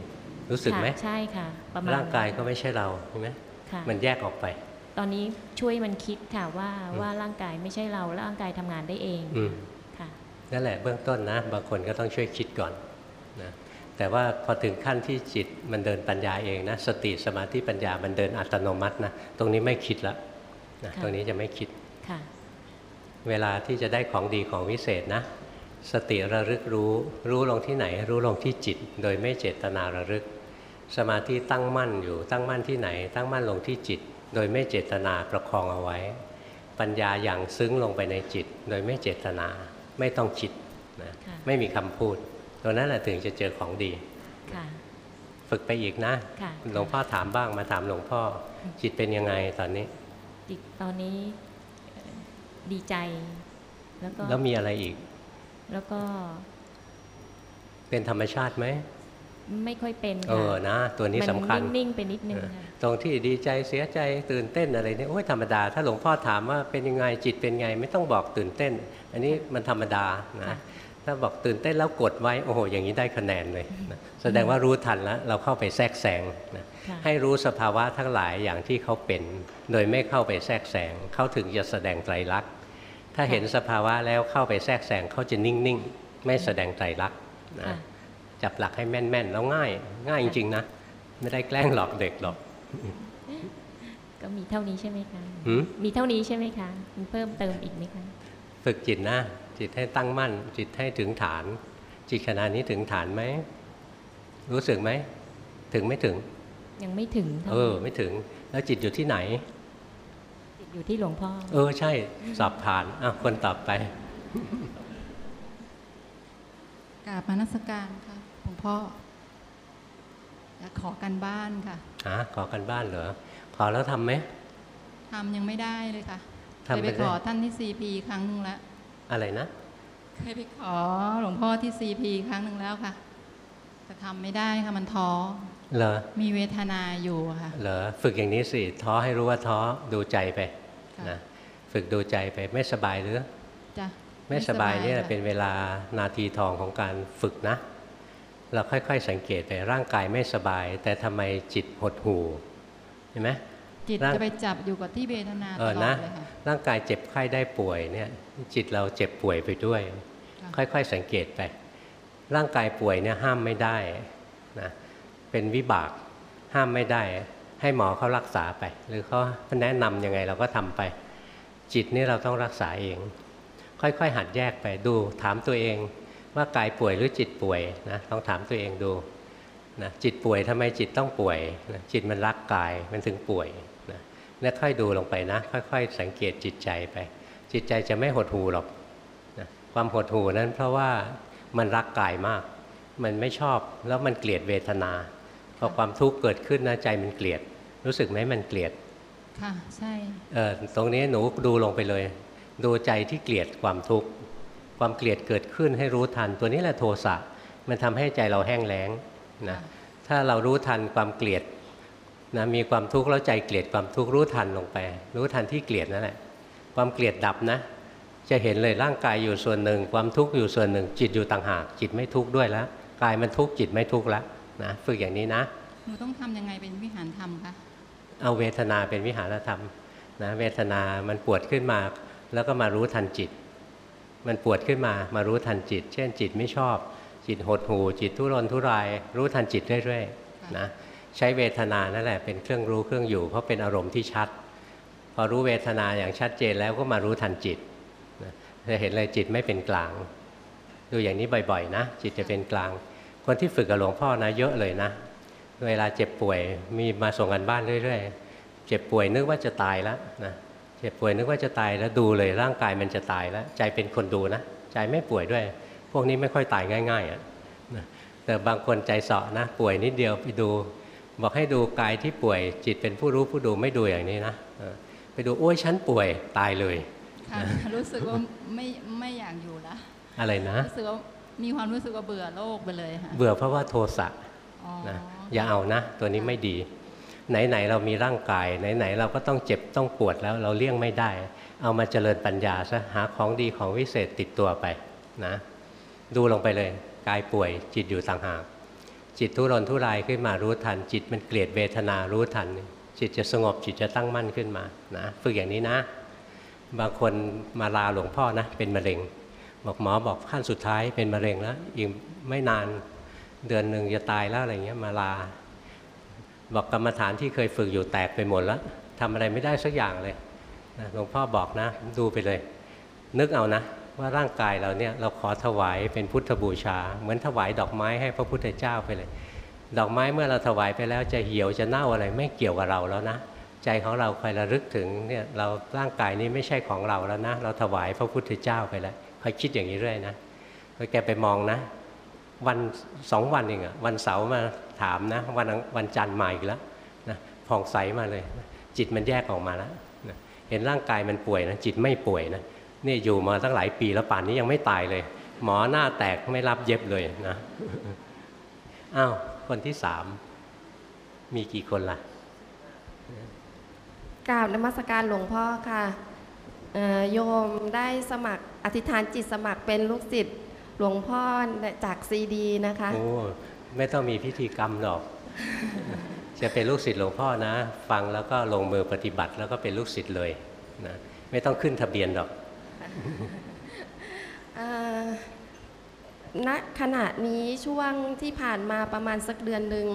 รู้สึกไหมค่ะใช่ค่ะ ประมาณร่างกายนั้นก็ไม่ใช่เราเห็นไหมค่ะมันแยกออกไป ตอนนี้ช่วยมันคิดค่ะว่าอืมว่าร่างกายไม่ใช่เราร่างกายทำงานได้เองอืมค่ะนั่นแหละเบื้องต้นนะ บางคนก็ต้องช่วยคิดก่อนนะแต่ว่าพอถึงขั้นที่จิตมันเดินปัญญาเองนะสติสมาธิปัญญามันเดินอัตโนมัตินะตรงนี้ไม่คิดละนะค่ะตรงนี้จะไม่คิดค่ะเวลาที่จะได้ของดีของวิเศษนะ สติระลึกรู้ รู้ลงที่ไหน รู้ลงที่จิต โดยไม่เจตนาระลึก สมาธิตั้งมั่นอยู่ ตั้งมั่นที่ไหน ตั้งมั่นลงที่จิต โดยไม่เจตนาประคองเอาไว้ ปัญญาอย่างซึ้งลงไปในจิต โดยไม่เจตนาไม่ต้องคิดนะค่ะไม่มีคำพูดตรงนั้นแหละถึงจะเจอของดีค่ะฝึกไปอีกนะค่ะหลวงพ่อถามบ้างมาถามหลวงพ่อ จิตเป็นยังไงตอนนี้ จิตตอนนี้เอ่อดีใจ แล้วก็แล้วมีอะไรอีก แล้วก็ เป็นธรรมชาติไหมไม่ค่อยเป็นเอค่ะอนะ ตัวนี้สำคัญมันนิ่งๆไปนิดนึงค่ะตรงที่ดีใจเสียใจตื่นเต้นอะไรเนี่ยโอ้ยธรรมดา ถ้าหลวงพ่อถามว่าเป็นยังไงจิตเป็นไง ไม่ต้องบอกตื่นเต้น อันนี้มันธรรมดานะค่ะถ้าบอกตื่นเต้นแล้วกดไว้โอ้โหอย่างนี้ได้คะแนนเลยนะแสดงว่ารู้ทันแล้ว เราเข้าไปแทรกแซงนะค่ะให้รู้สภาวะทั้งหลายอย่างที่เขาเป็น โดยไม่เข้าไปแทรกแซงเขาถึงจะแสดงไตรลักษณ์ ถ้าเห็นสภาวะแล้วเข้าไปแทรกแซงเขาจะนิ่งๆ ไม่แสดงไตรลักษณ์นะค่ะจับหลักให้แม่นๆ แล้วง่าย ง่ายจริง ๆ นะ ไม่ได้แกล้งหลอกเด็กหรอก ก็มีเท่านี้ใช่ไหมคะหืมมีเท่านี้ใช่ไหมคะ มีเพิ่มเติมอีกไหมคะ ฝึกจิตนะ จิตให้ตั้งมั่น จิตให้ถึงฐาน จิตขณะนี้ถึงฐานไหม รู้สึกไหม ถึงไม่ถึง ยังไม่ถึงท่าเออ ไม่ถึง แล้วจิตอยู่ที่ไหนจิต อยู่ที่หลวงพ่อ เออใช่สอบผ่านอะคนตอบไปกราบมานัสการค่ะหลวงพ่ออยากขอกันบ้านค่ะหาขอกันบ้านเหรอขอแล้วทำไหมทำยังไม่ได้เลยค่ะทำเคยไม่ไปได้ขอท่านที่ซีพีครั้งหนึ่งแล้วอะไรนะเคยไปขอหลวงพ่อที่ซีพีครั้งหนึ่งแล้วค่ะแต่ทำไม่ได้ค่ะมันท้อเหรอมีเวทนาอยู่อะค่ะเหรอฝึกอย่างนี้สิท้อให้รู้ว่าท้อดูใจไปค่ะ นะฝึกดูใจไปไม่สบายหรือจ้ะไม่สบายเนี่ยค่ะเป็นเวลานาทีทองของการฝึกนะ เราค่อยๆสังเกตไปร่างกายไม่สบาย แต่ทำไมจิตหดหู่เห็นไหมจิตร่างจะไปจับอยู่กับที่เวทนาเอตอลอดนะเลยค่ะร่างกายเจ็บไข้ได้ป่วยเนี่ย จิตเราเจ็บป่วยไปด้วยค่ะค่อยๆสังเกตไป ร่างกายป่วยเนี่ยห้ามไม่ได้นะเป็นวิบากห้ามไม่ได้ ให้หมอเขารักษาไป หรือเขาแนะนำยังไงเราก็ทำไป จิตนี่เราต้องรักษาเอง ค่อยๆ หัดแยกไปดูถามตัวเอง ว่ากายป่วยหรือจิตป่วยนะลองถามตัวเองดูนะจิตป่วยทำไมจิตต้องป่วยนะจิตมันรักกายมันถึงป่วยนะเนี่ยค่อยดูลงไปนะ ค่อยๆ สังเกตจิตใจไป จิตใจจะไม่หดหูหรอกนะความหดหูนั้นเพราะว่ามันรักกายมาก มันไม่ชอบแล้วมันเกลียดเวทนาพอความทุกข์เกิดขึ้นนะใจมันเกลียด รู้สึกไหมมันเกลียด ค่ะใช่เออตรงนี้หนูดูลงไปเลย ดูใจที่เกลียดความทุกข์พอความเกลียดเกิดขึ้นให้รู้ทัน ตัวนี้แหละโทสะมันทำให้ใจเราแห้งแล้งนะถ้าเรารู้ทันความเกลียดนะมีความทุกข์แล้วใจเกลียดความทุกข์รู้ทันลงไป รู้ทันที่เกลียดนั่นแหละ ความเกลียดดับนะ จะเห็นเลยร่างกายอยู่ส่วนหนึ่ง ความทุกข์อยู่ส่วนหนึ่ง จิตอยู่ต่างหาก จิตไม่ทุกข์ด้วยแล้วกายมันทุกข์จิตไม่ทุกข์แล้วนะฝึกอย่างนี้นะหนูต้องทำยังไงเป็นวิหารธรรมคะ เอาเวทนาเป็นวิหารธรรมนะเวทนามันปวดขึ้นมา แล้วก็มารู้ทันจิต มันปวดขึ้นมามารู้ทันจิต เช่นจิตไม่ชอบ จิตหดหูจิตทุรนทุราย รู้ทันจิตเรื่อยๆนะใช้เวทนานั่นแหละเป็นเครื่องรู้เครื่องอยู่ เพราะเป็นอารมณ์ที่ชัด พอรู้เวทนาอย่างชัดเจนแล้วก็มารู้ทันจิตจะเห็นเลยจิตไม่เป็นกลาง ดูอย่างนี้บ่อยๆนะ จิตจะเป็นกลาง คนที่ฝึกกับหลวงพ่อนะเยอะเลยนะ เวลาเจ็บป่วยมีมาส่งกันบ้านเรื่อยๆ เจ็บป่วยนึกว่าจะตายแล้วนะเจ็บป่วยนึกว่าจะตายแล้วดูเลยร่างกายมันจะตายแล้ว ใจเป็นคนดูนะ ใจไม่ป่วยด้วย พวกนี้ไม่ค่อยตายง่ายๆอะนะแต่บางคนใจเสาะนะ ป่วยนิดเดียวไปดู บอกให้ดูกายที่ป่วยจิตเป็นผู้รู้ผู้ดูไม่ดูอย่างนี้นะเออไปดูโอ้ยฉันป่วยตายเลยค่ะรู้สึกว่าไม่ไม่อยากอยู่แล้วอะไรนะรู้สึกว่ามีความรู้สึกว่าเบื่อโลกไปเลยค่ะเบื่อเพราะว่าโทสะอ๋อนะ อย่าเอานะ ตัวนี้ไม่ดี ไหนๆเรามีร่างกาย ไหนๆเราก็ต้องเจ็บต้องปวดแล้วเราเลี่ยงไม่ได้ เอามาเจริญปัญญาซะหาของดีของวิเศษติดตัวไปนะ ดูลงไปเลยกายป่วยจิตอยู่ต่างหากจิตทุรนทุรายขึ้นมารู้ทัน จิตมันเกลียดเวทนารู้ทัน จิตจะสงบจิตจะตั้งมั่นขึ้นมานะฝึกอย่างนี้นะ บางคนมาลาหลวงพ่อนะ เป็นมะเร็ง บอกหมอบอกขั้นสุดท้ายเป็นมะเร็งแล้วอีกไม่นาน เดือนหนึ่งจะตายแล้วอะไรเงี้ยมาลา บอกกรรมฐานที่เคยฝึกอยู่แตกไปหมดแล้วทำอะไรไม่ได้สักอย่างเลยหลวงพ่อบอกนะ ดูไปเลย นึกเอานะ ว่าร่างกายเราเนี่ยเราขอถวายเป็นพุทธบูชา เหมือนถวายดอกไม้ให้พระพุทธเจ้าไปเลย ดอกไม้เมื่อเราถวายไปแล้วจะเหี่ยวจะเน่าอะไรไม่เกี่ยวกับเราแล้วนะใจของเราคอยระลึกถึงเนี่ยเราร่างกายนี้ไม่ใช่ของเราแล้วนะ เราถวายพระพุทธเจ้าไปแล้วคอยคิดอย่างนี้เรื่อยนะพอแกไปมองนะ วันสองวันเองอะวันเสาร์มาถามนะ วันวันจันทร์มาอีกแล้วนะผ่องใสมาเลย จิตมันแยกออกมาแล้วนะเห็นร่างกายมันป่วยนะจิตไม่ป่วยนะนี่อยู่มาตั้งหลายปีแล้วป่านนี้ยังไม่ตายเลย หมอหน้าแตกไม่รับเย็บเลยนะอ้าวคนที่สามมีกี่คนล่ะกราบนมัสการหลวงพ่อค่ะโยมได้สมัครอธิษฐานจิตสมัครเป็นลูกศิษย์ หลวงพ่อจากซีดีนะคะโอ้ไม่ต้องมีพิธีกรรมหรอก จะเป็นลูกศิษย์หลวงพ่อนะ ฟังแล้วก็ลงมือปฏิบัติแล้วก็เป็นลูกศิษย์เลยนะไม่ต้องขึ้นทะเบียนหรอกเอ่อณขณะนี้ช่วงที่ผ่านมาประมาณสักเดือนหนึ่ง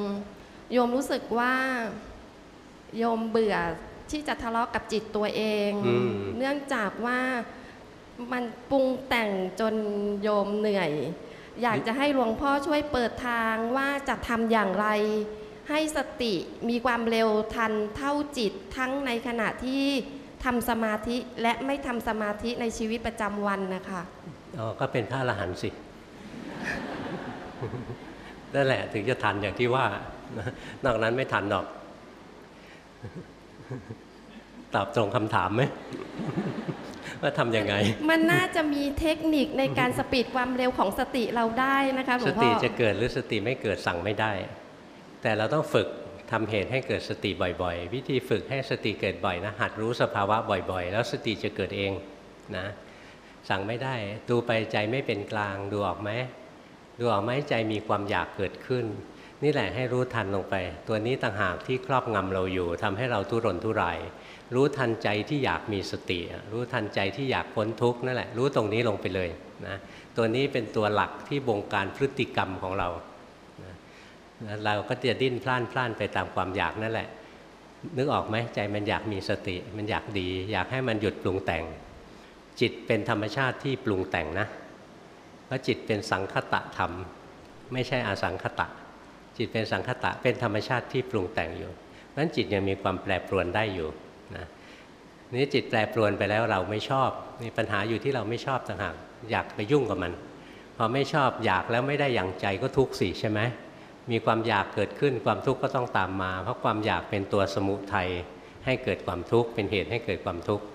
โยมรู้สึกว่าโยมเบื่อที่จะทะเลาะกับจิตตัวเองอืมเนื่องจากว่า มันปรุงแต่งจนโยมเหนื่อย อยากจะให้หลวงพ่อช่วยเปิดทางว่าจะทำอย่างไร ให้สติมีความเร็วทันเท่าจิตทั้งในขณะที่ทำสมาธิและไม่ทำสมาธิในชีวิตประจำวันนะคะอ๋อก็เป็นพระอรหันต์สินั่นแหละถึงจะทันอย่างที่ว่า นอกนั้นไม่ทันหรอก ตอบตรงคำถามไหม ว่าทำยังไง มันน่าจะมีเทคนิคในการสปีดความเร็วของสติเราได้นะคะหลวสงพ่ติอจะเกิดหรือสติไม่เกิดสั่งไม่ได้ แต่เราต้องฝึกทำเหตุให้เกิดสติบ่อยๆ วิธีฝึกให้สติเกิดบ่อยนะ หัดรู้สภาวะบ่อยๆ แล้วสติจะเกิดเองนะ สั่งไม่ได้ ดูไปใจไม่เป็นกลาง ดูออกไหมดูออกไหมใจมีความอยากเกิดขึ้น นี่แหละให้รู้ทันลงไป ตัวนี้ต่างหากที่ครอบงำเราอยู่ทำให้เราทุรนทุราย รู้ทันใจที่อยากมีสติ รู้ทันใจที่อยากพ้นทุกข์นั่นแหละ รู้ตรงนี้ลงไปเลยนะตัวนี้เป็นตัวหลักที่บงการพฤติกรรมของเรานะนะเราก็จะดิ้นพล่านพล่านไปตามความอยากนั่นแหละ นึกออกไหมใจมันอยากมีสติ มันอยากดี อยากให้มันหยุดปรุงแต่ง จิตเป็นธรรมชาติที่ปรุงแต่งนะเพราะจิตเป็นสังคตะธรรม ไม่ใช่อาสังคตะ จิตเป็นสังคตะเป็นธรรมชาติที่ปรุงแต่งอยู่นั้นจิตยังมีความแปรปรวนได้อยู่นะนี่จิตแปรปรวนไปแล้วเราไม่ชอบมีปัญหาอยู่ที่เราไม่ชอบต่างหากอยากไปยุ่งกับมัน พอไม่ชอบอยากแล้วไม่ได้อย่างใจก็ทุกข์สิใช่ไหมมีความอยากเกิดขึ้นความทุกข์ก็ต้องตามมา เพราะความอยากเป็นตัวสมุทัยให้เกิดความทุกข์เป็นเหตุให้เกิดความทุกข์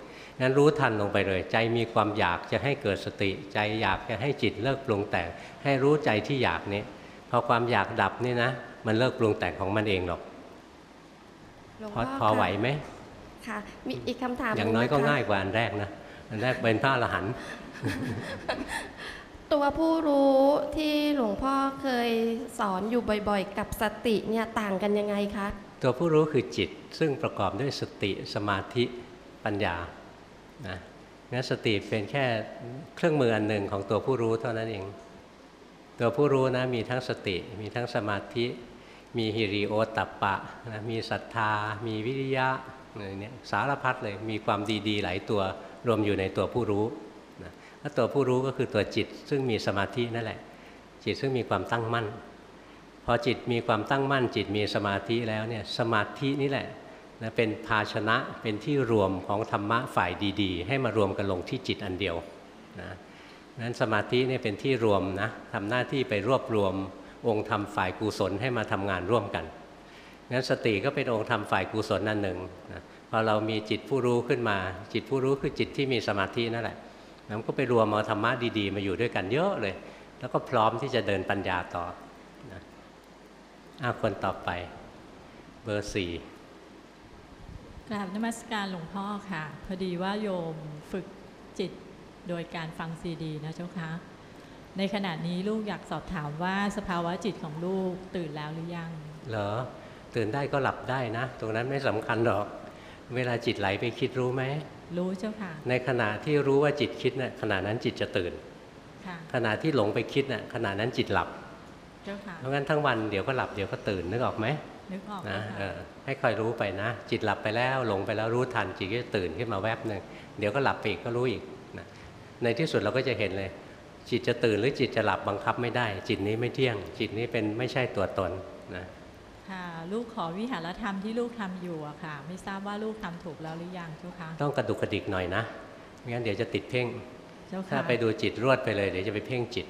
งั้นรู้ทันลงไปเลย ใจมีความอยากจะให้เกิดสติ ใจอยากจะให้จิตเลิกปรุงแต่งให้รู้ใจที่อยากนี้ พอความอยากดับนี่นะ มันเลิกปรุงแต่งของมันเองหรอกหลวงพอพ่พอไหวค่ะไหมค่ะ มีอีกคำถามอย่างน้อยหก็งะคะง่ายกว่าอันแรกนะอันแรกเป็นพระอรหันต์ตัวผู้รู้ที่หลวงพ่อเคยสอนอยู่บ่อยๆ กับสติเนี่ยต่างกันยังไงคะ ตัวผู้รู้คือจิตซึ่งประกอบด้วยสติสมาธิปัญญานะงั้นสติเป็นแค่เครื่องมืออันหนึ่งของตัวผู้รู้เท่านั้นเอง ตัวผู้รู้นะมีทั้งสติ มีทั้งสมาธิ มีฮิริโอตตัปปะนะมีศรัทธา มีวิริยะอะไรเนี่ยสารพัดเลยมีความดีๆ หลายตัวรวมอยู่ในตัวผู้รู้นะแล้วตัวผู้รู้ก็คือตัวจิตซึ่งมีสมาธินั่นแหละ จิตซึ่งมีความตั้งมั่น พอจิตมีความตั้งมั่น จิตมีสมาธิแล้วเนี่ยสมาธินี่แหละนะเป็นภาชนะเป็นที่รวมของธรรมะฝ่ายดี ๆ ให้มารวมกันลงที่จิตอันเดียวนะ นั้นสมาธิเนี่ยเป็นที่รวมนะทำหน้าที่ไปรวบรวมองค์ธรรมฝ่ายกุศลให้มาทำงานร่วมกันงั้นสติก็เป็นองค์ธรรมฝ่ายกุศลนั่นหนึ่งนะพอเรามีจิตผู้รู้ขึ้นมา จิตผู้รู้คือจิตที่มีสมาธินั่นแหละมันก็ไปรวมเอาธรรมะดีๆ มาอยู่ด้วยกันเยอะเลย แล้วก็พร้อมที่จะเดินปัญญาต่ออาคนต่อไป เบอร์สี่กราบนมัสการหลวงพ่อค่ะ พอดีว่าโยมฝึก โดยการฟังซีดีนะเจ้าคะในขณะนี้ลูกอยากสอบถามว่าสภาวะจิตของลูกตื่นแล้วหรือยัง เหรอ ตื่นได้ก็หลับได้นะ ตรงนั้นไม่สำคัญหรอก เวลาจิตไหลไปคิดรู้ไหม รู้เจ้าค่ะ ในขณะที่รู้ว่าจิตคิดนะ่ะขณะนั้นจิตจะตื่นค่ะขณะที่หลงไปคิดนะ่ะขณะนั้นจิตหลับ เจ้าค่ะ เพราะงั้นทั้งวันเดี๋ยวก็หลับเดี๋ยวก็ตื่นนึกออกไหมนึกออกนะแล้วเอค่ะอให้คอยรู้ไปนะ จิตหลับไปแล้วหลงไปแล้วรู้ทันจิตก็จะตื่นขึ้นมาแวบหนึ่งเดี๋ยวก็หลับไปอีกก็รู้อีกนะ ในที่สุดเราก็จะเห็นเลย จิตจะตื่นหรือจิตจะหลับบังคับไม่ได้ จิตนี้ไม่เที่ยง จิตนี้เป็นไม่ใช่ตัวตนนะค่ะลูกขอวิหารธรรมที่ลูกทำอยู่อะค่ะ ไม่ทราบว่าลูกทำถูกแล้วหรือยังเจ้าค่ะต้องกระดุกกระดิกหน่อยนะไม่งั้นเดี๋ยวจะติดเพ่งเจ้าถ้าค่ะไปดูจิตรวดไปเลยเดี๋ยวจะไปเพ่งจิต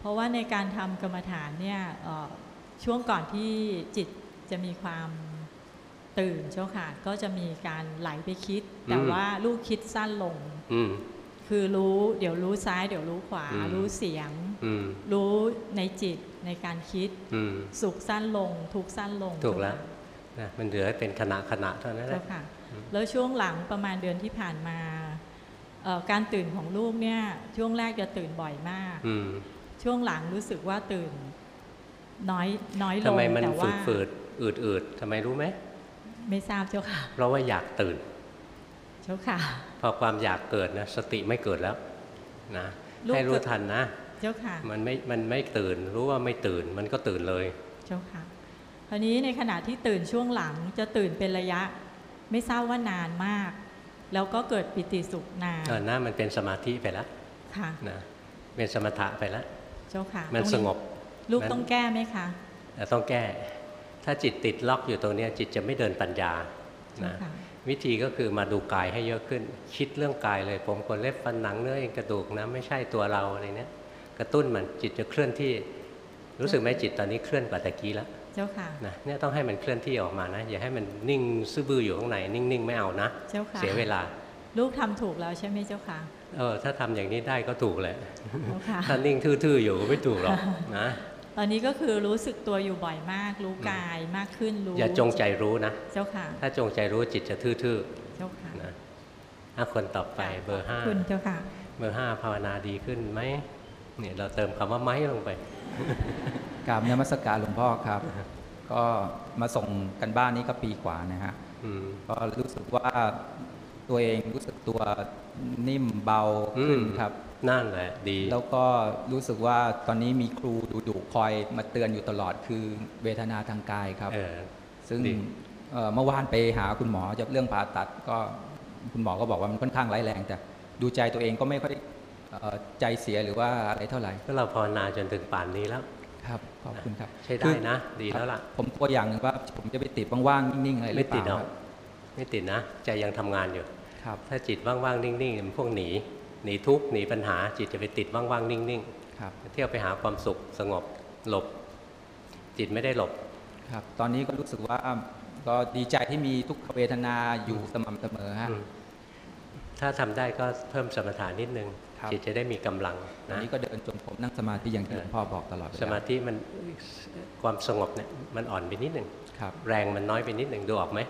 เพราะว่าในการทำกรรมฐานเนี่ยเอ่อช่วงก่อนที่จิตจะมีความตื่นเจ้าค่ะ ก็จะมีการไหลไปคิด แต่อืมว่าลูกคิดสั้นลงอืม คือรู้เดี๋ยวรู้ซ้าย เดี๋ยวรู้ขวาอืมรู้เสียงอืมรู้ในจิตในการคิดอืมสุขสั้นลง ทุกข์สั้นลง ถูกแล้วนะมันเหลือเป็นขณะขณะเท่านั้นแหเจ้าละค่ะแล้วช่วงหลังประมาณเดือนที่ผ่านมาเอ่อการตื่นของลูกเนี่ย ช่วงแรกจะตื่นบ่อยมากอืมช่วงหลังรู้สึกว่าตื่น น้อยน้อยลทำงไมมันแต่ฝืว่าดฝืดอืดอืดทำไมรู้ไหม ไม่ทราบเจ้าค่ะ เพราะว่าอยากตื่น เจ้าค่ะพ อความอยากเกิดนะสติไม่เกิดแล้วนะลูกให้รู้เกิดทันนะ เจ้าค่ะ มันไม่ มันไม่ตื่น รู้ว่าไม่ตื่น มันก็ตื่นเลย เจ้าค่ะคราวนี้ในขณะที่ตื่นช่วงหลังจะตื่นเป็นระยะ ไม่ทราบว่านานมาก แล้วก็เกิดปิติสุขนานเออหน้ามันเป็นสมาธิไปแล้วค่ะนะเป็นสมถะไปแล้ว เจ้าค่ะ มันตรสงบ ลูกมันต้องแก้ไหมคะแต่ต้องแก้ ถ้าจิตติดล็อกอยู่ตรงเนี้ยจิตจะไม่เดินปัญญาเจ้านะค่ะ วิธีก็คือมาดูกายให้เยอะขึ้น คิดเรื่องกายเลย ผมคนเล็บฟันหนังเนื้อเอ็นกระดูกนะไม่ใช่ตัวเราอะไรเนี้ยกระตุ้นมันจิตจะเคลื่อนที่ รู้สึกไหมจิตตอนนี้เคลื่อนกว่าตะกี้แล้วเจ้าค่ะนะเนี่ยต้องให้มันเคลื่อนที่ออกมานะ อย่าให้มันนิ่งซื่อบื้ออยู่ข้างในนิ่งๆไม่เอานะเจ้าค่ะเสียเวลา ลูกทำถูกแล้วใช่ไหมเจ้าค่ะเออถ้าทำอย่างนี้ได้ก็ถูกแหละเจ้าค่ะถ้านิ่งทื่อๆอยู่ไม่ถูกหรอกนะ ตอนนี้ก็คือรู้สึกตัวอยู่บ่อยมาก รู้กายมากขึ้นรู้ อย่าจงใจรู้นะ เจ้าค่ะ ถ้าจงใจรู้จิตจะทื่อเจ้าค่ะๆนะถ้าคนต่อไปเบอร์ห้าคุณเจ้าค่ะ เบอร์ห้าภาวนาดีขึ้นไหมเนี่ยเราเติมคำว่าไม้ลงไปกราบนมัสการหลวงพ่อครับ ก็มาส่งกันบ้านนี้ก็ปีกว่านะฮะอืมก็รู้สึกว่าตัวเองรู้สึกตัวนิ่มเบาขึ้นอืมครับ นั่นแหละดี แล้วก็รู้สึกว่าตอนนี้มีครูดุๆคอยมาเตือนอยู่ตลอดคือเวทนาทางกายครับเออซึ่งดีเอ่อเมื่อวานไปหาคุณหมอจะเรื่องผ่าตัดก็คุณหมอก็บอกว่ามันค่อนข้างร้ายแรง แต่ดูใจตัวเองก็ไม่ค่อยเอ่อใจเสียหรือว่าอะไรเท่าไหร่ก็เราภาวนาจนถึงป่านนี้แล้วครับขอบคุณครับ ใช้คืได้อนะ ดีแล้วล่ะ ผมกลัวอย่างหนึ่งว่าผมจะไปติดว่างๆนิ่งๆอะไรหรืไม่อเปติดหรล่าอกไม่ติดนะ ใจยังทำงานอยู่ครับ ถ้าจิตว่างๆนิ่งๆมันพวกหนี หนีทุกข์หนีปัญหาจิตจะไปติดว่างๆ นิ่งครับๆเที่ยวไปหาความสุขสงบหลบ จิตไม่ได้หลบครับ ตอนนี้ก็รู้สึกว่าก็ดีใจที่มีทุกขเวทนาอยู่สม่ำเสมอฮะอืมถ้าทำได้ก็เพิ่มสมถะนิดนึงครับจิตจะได้มีกำลังอันนะนี้ก็เดินจนผมนั่งสมาธิอย่างที่หลวงพ่อบอกตลอดเวลสมาธิมันความสงบเนี่ยมันอ่อนไปนิดหนึ่งครับแรงมันน้อยไปนิดหนึ่งดูออกไหม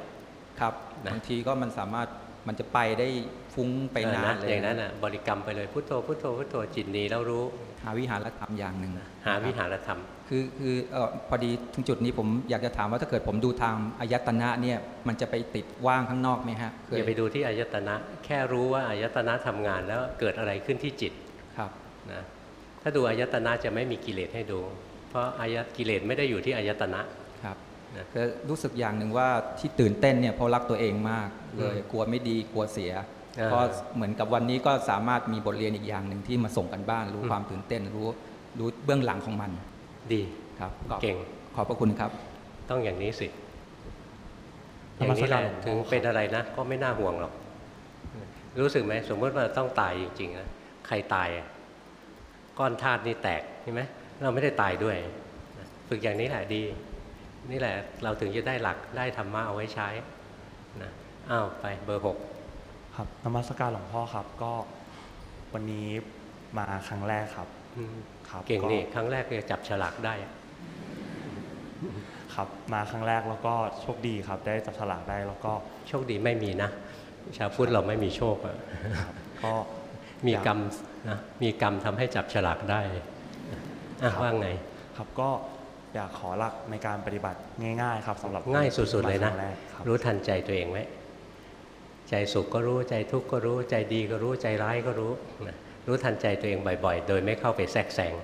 ครับนะบางทีก็มันสามารถ มันจะไปได้ฟุ้งไปนานออเลยอย่างนั้นอะบริกรรมไปเลยพุทโธพุทโธพุทโธจิตหนีแล้วรู้ หาวิหารธรรมอย่างหนึ่งหาวิหารธรรม คือคือเออพอดีถึงจุดนี้ผมอยากจะถามว่าถ้าเกิดผมดูทางอายตนะเนี่ยมันจะไปติดว่างข้างนอกไหมฮะเคอย่าไปดูที่อายตนะ แค่รู้ว่าอายตนะทำงานแล้วเกิดอะไรขึ้นที่จิตครับนะถ้าดูอายตนะจะไม่มีกิเลสให้ดู เพราะอายตกิเลสไม่ได้อยู่ที่อายตนะครับนะ ก็รู้สึกอย่างหนึ่งว่าที่ตื่นเต้นเนี่ยเพราะรักตัวเองมากเลยอืมกลัวไม่ดีกลัวเสียอ่าเพราะเหมือนกับวันนี้ก็สามารถมีบทเรียนอีกอย่างหนึ่งที่มาส่งกันบ้าน รู้อืมความตื่นเต้นรู้รู้เบื้องหลังของมัน ดีครับเก่งขอบพระคุณครับ ต้องอย่างนี้สินอย่างมัสนี้แหการละหลวงพ่อถึงเป็นอะไรนะ ก็ไม่น่าห่วงหรอก รู้สึกไหมสมมติว่าต้องตายจริงๆนะใครตายอะก้อนธาตุนี่แตกใช่ไหมเราไม่ได้ตายด้วยนะฝึกอย่างนี้แหละดี นี่แหละเราถึงจะได้หลักได้ธรรมะเอาไว้ใช้นะอ้าวไปเบอร์หกครับนมัสการหลวงพ่อครับก็วันนี้มาครั้งแรกครับอืมครับเก่งนี่ครั้งแรกเลยจับฉลากได้ ครับมาครั้งแรกแล้วก็โชคดีครับ ได้จับฉลากได้แล้วก็โชคดีไม่มีนะ ชาวพุทธเราไม่มีโชคอะก็มีอยากกรรมนะมีกรรมทำให้จับฉลากได้อะครับว่าไง ครับก็ อยากขอหลักในการปฏิบัติง่ายๆครับสำหรับง่ายสุดๆเลยนะมาครั้งแรกครับรู้ทันใจตัวเองไว้ใจสุขก็รู้ใจทุกข์ก็รู้ใจดีก็รู้ใจร้ายก็รู้นะรู้ทันใจตัวเองบ่อยๆ โดยไม่เข้าไปแทรกแซง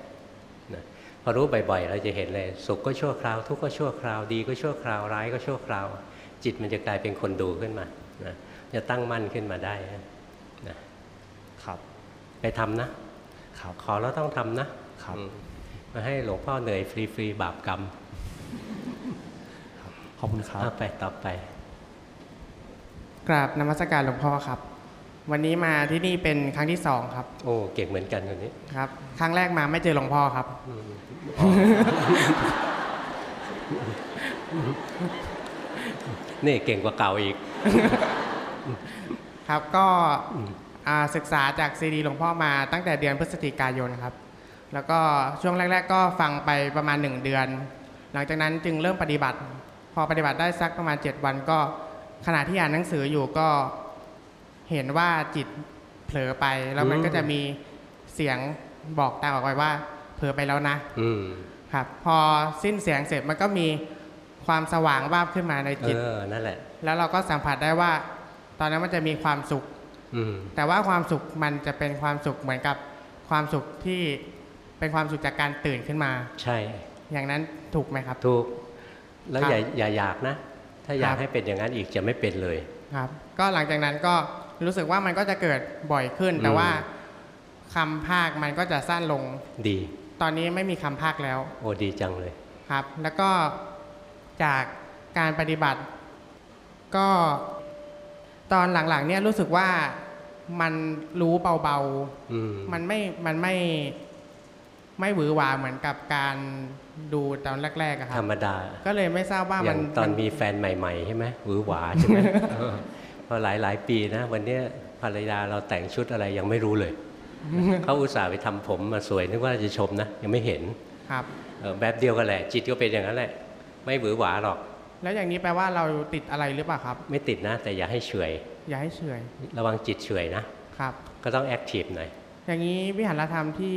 นะพอรู้บ่อยๆ เราจะเห็นเลยสุขก็ชั่วคราว ทุกข์ก็ชั่วคราวดีก็ชั่วคราวร้ายก็ชั่วคราว จิตมันจะกลายเป็นคนดูขึ้นมานะจะตั้งมั่นขึ้นมาได้นะครับ ไปทำนะครับขอแล้วต้องทำนะครับอืม มาให้หลวงพ่อเหนื่อยฟรีๆบาปกรรม ขอบคุณครับเอาไปต่อไป กราบนมัสการหลวงพ่อครับ วันนี้มาที่นี่เป็นครั้งที่สองครับ โอ้เก่งเหมือนกันคนนี้ครับ ครั้งแรกมาไม่เจอหลวงพ่อครับนี่เก่งกว่าเก่าอีก ครับก็อ่าศึกษาจากซีดีหลวงพ่อมาตั้งแต่เดือนพฤศจิกายนครับ แล้วก็ช่วงแรก ๆ ก็ฟังไปประมาณ 1 เดือน หลังจากนั้นจึงเริ่มปฏิบัติ พอปฏิบัติได้สักประมาณ 7 วันก็ขณะที่อ่านหนังสืออยู่ก็เห็นว่าจิตเผลอไป แล้วมันอืมก็จะมีเสียงบอกตามออกไปว่า เผลอไปแล้วนะอืมครับ พอสิ้นเสียงเสร็จมันก็มีความสว่างวาบขึ้นมาในเอจิตอนั่นแหละ แล้วเราก็สัมผัสได้ว่า ตอนนั้นมันจะมีความสุขอืมแต่ว่าความสุขมันจะเป็นความสุขเหมือนกับความสุขที่ เป็นความสุขจากการตื่นขึ้นมา ใช่ อย่างนั้นถูกไหมครับ ถูก แล้วครับอย่าอย่าอยากนะ ถ้าอยาคกรับให้เป็นอย่างนั้นอีกจะไม่เป็นเลยครับ ก็หลังจากนั้นก็รู้สึกว่ามันก็จะเกิดบ่อยขึ้น แต่อืมว่าคำภาคมันก็จะสั้นลงดี ตอนนี้ไม่มีคำภาคแล้ว โอ้ดีจังเลยครับ แล้วก็จากการปฏิบัติ ก็ตอนหลังๆ เนี่ยรู้สึกว่ามันรู้เบาอืมๆมันไม่ มันไม่ ไม่หวือหวาเหมือนกับการดูตอนแรกๆอะคธรัรบรมดา ก็เลยไม่ทราบว่าอมัย่านงตอนนมีแฟนใหม่ๆใช่ไหมหวือหวาใช่ไหมเออพอหลายหลายๆปีนะ วันเนี้ยภรรยาเราแต่งชุดอะไรยังไม่รู้เลยเขาอุตส่าห์ไปทำผมมาสวยนึกว่าจะชมนะยังไม่เห็นครับเออแบบเดียวกันแหละ จิตก็เป็นอย่างนั้นแหละ ไม่หวือหวาหรอก แล้วอย่างนี้แปลว่าเราติดอะไรหรือเปล่าครับ ไม่ติดนะ แต่อย่าให้เฉอยอย่าให้เฉอยระวังจิตเฉอยนะครับ ก็ต้องแอคทีฟหน่อยอย่างนี้วิหารธรรมที่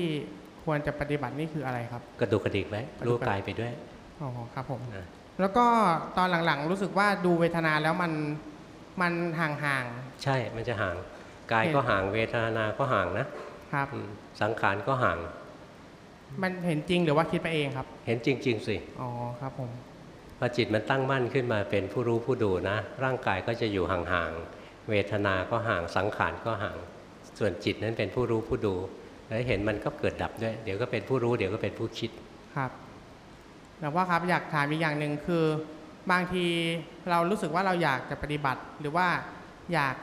ควรจะปฏิบัตินี่คืออะไรครับ กระดูกกระดิกไว้กระดูรู้กกระดิกกายไปด้วยอ๋อครับผมนะแล้วก็ตอนหลังๆรู้สึกว่าดูเวทนาแล้วมันมันห่างใช่มันจะห่างกายเห็นก็ห่างเวทนาก็ห่างนะๆครับอืมสังขารก็ห่าง มันเห็นจริงหรือว่าคิดไปเองครับ เห็นจริง ๆสิอ๋อครับผมพอจิตมันตั้งมั่นขึ้นมาเป็นผู้รู้ผู้ดูนะ ร่างกายก็จะอยู่ห่างๆเวทนาก็ห่างสังขารก็ห่าง ส่วนจิตนั้นเป็นผู้รู้ผู้ดู แล้วเห็นมันก็เกิดดับด้วย เดี๋ยวก็เป็นผู้รู้ เดี๋ยวก็เป็นผู้คิดครับแล้วว่าครับอยากถามอีกอย่างหนึ่งคือบางทีเรารู้สึกว่าเราอยากจะปฏิบัติ หรือว่าอยาก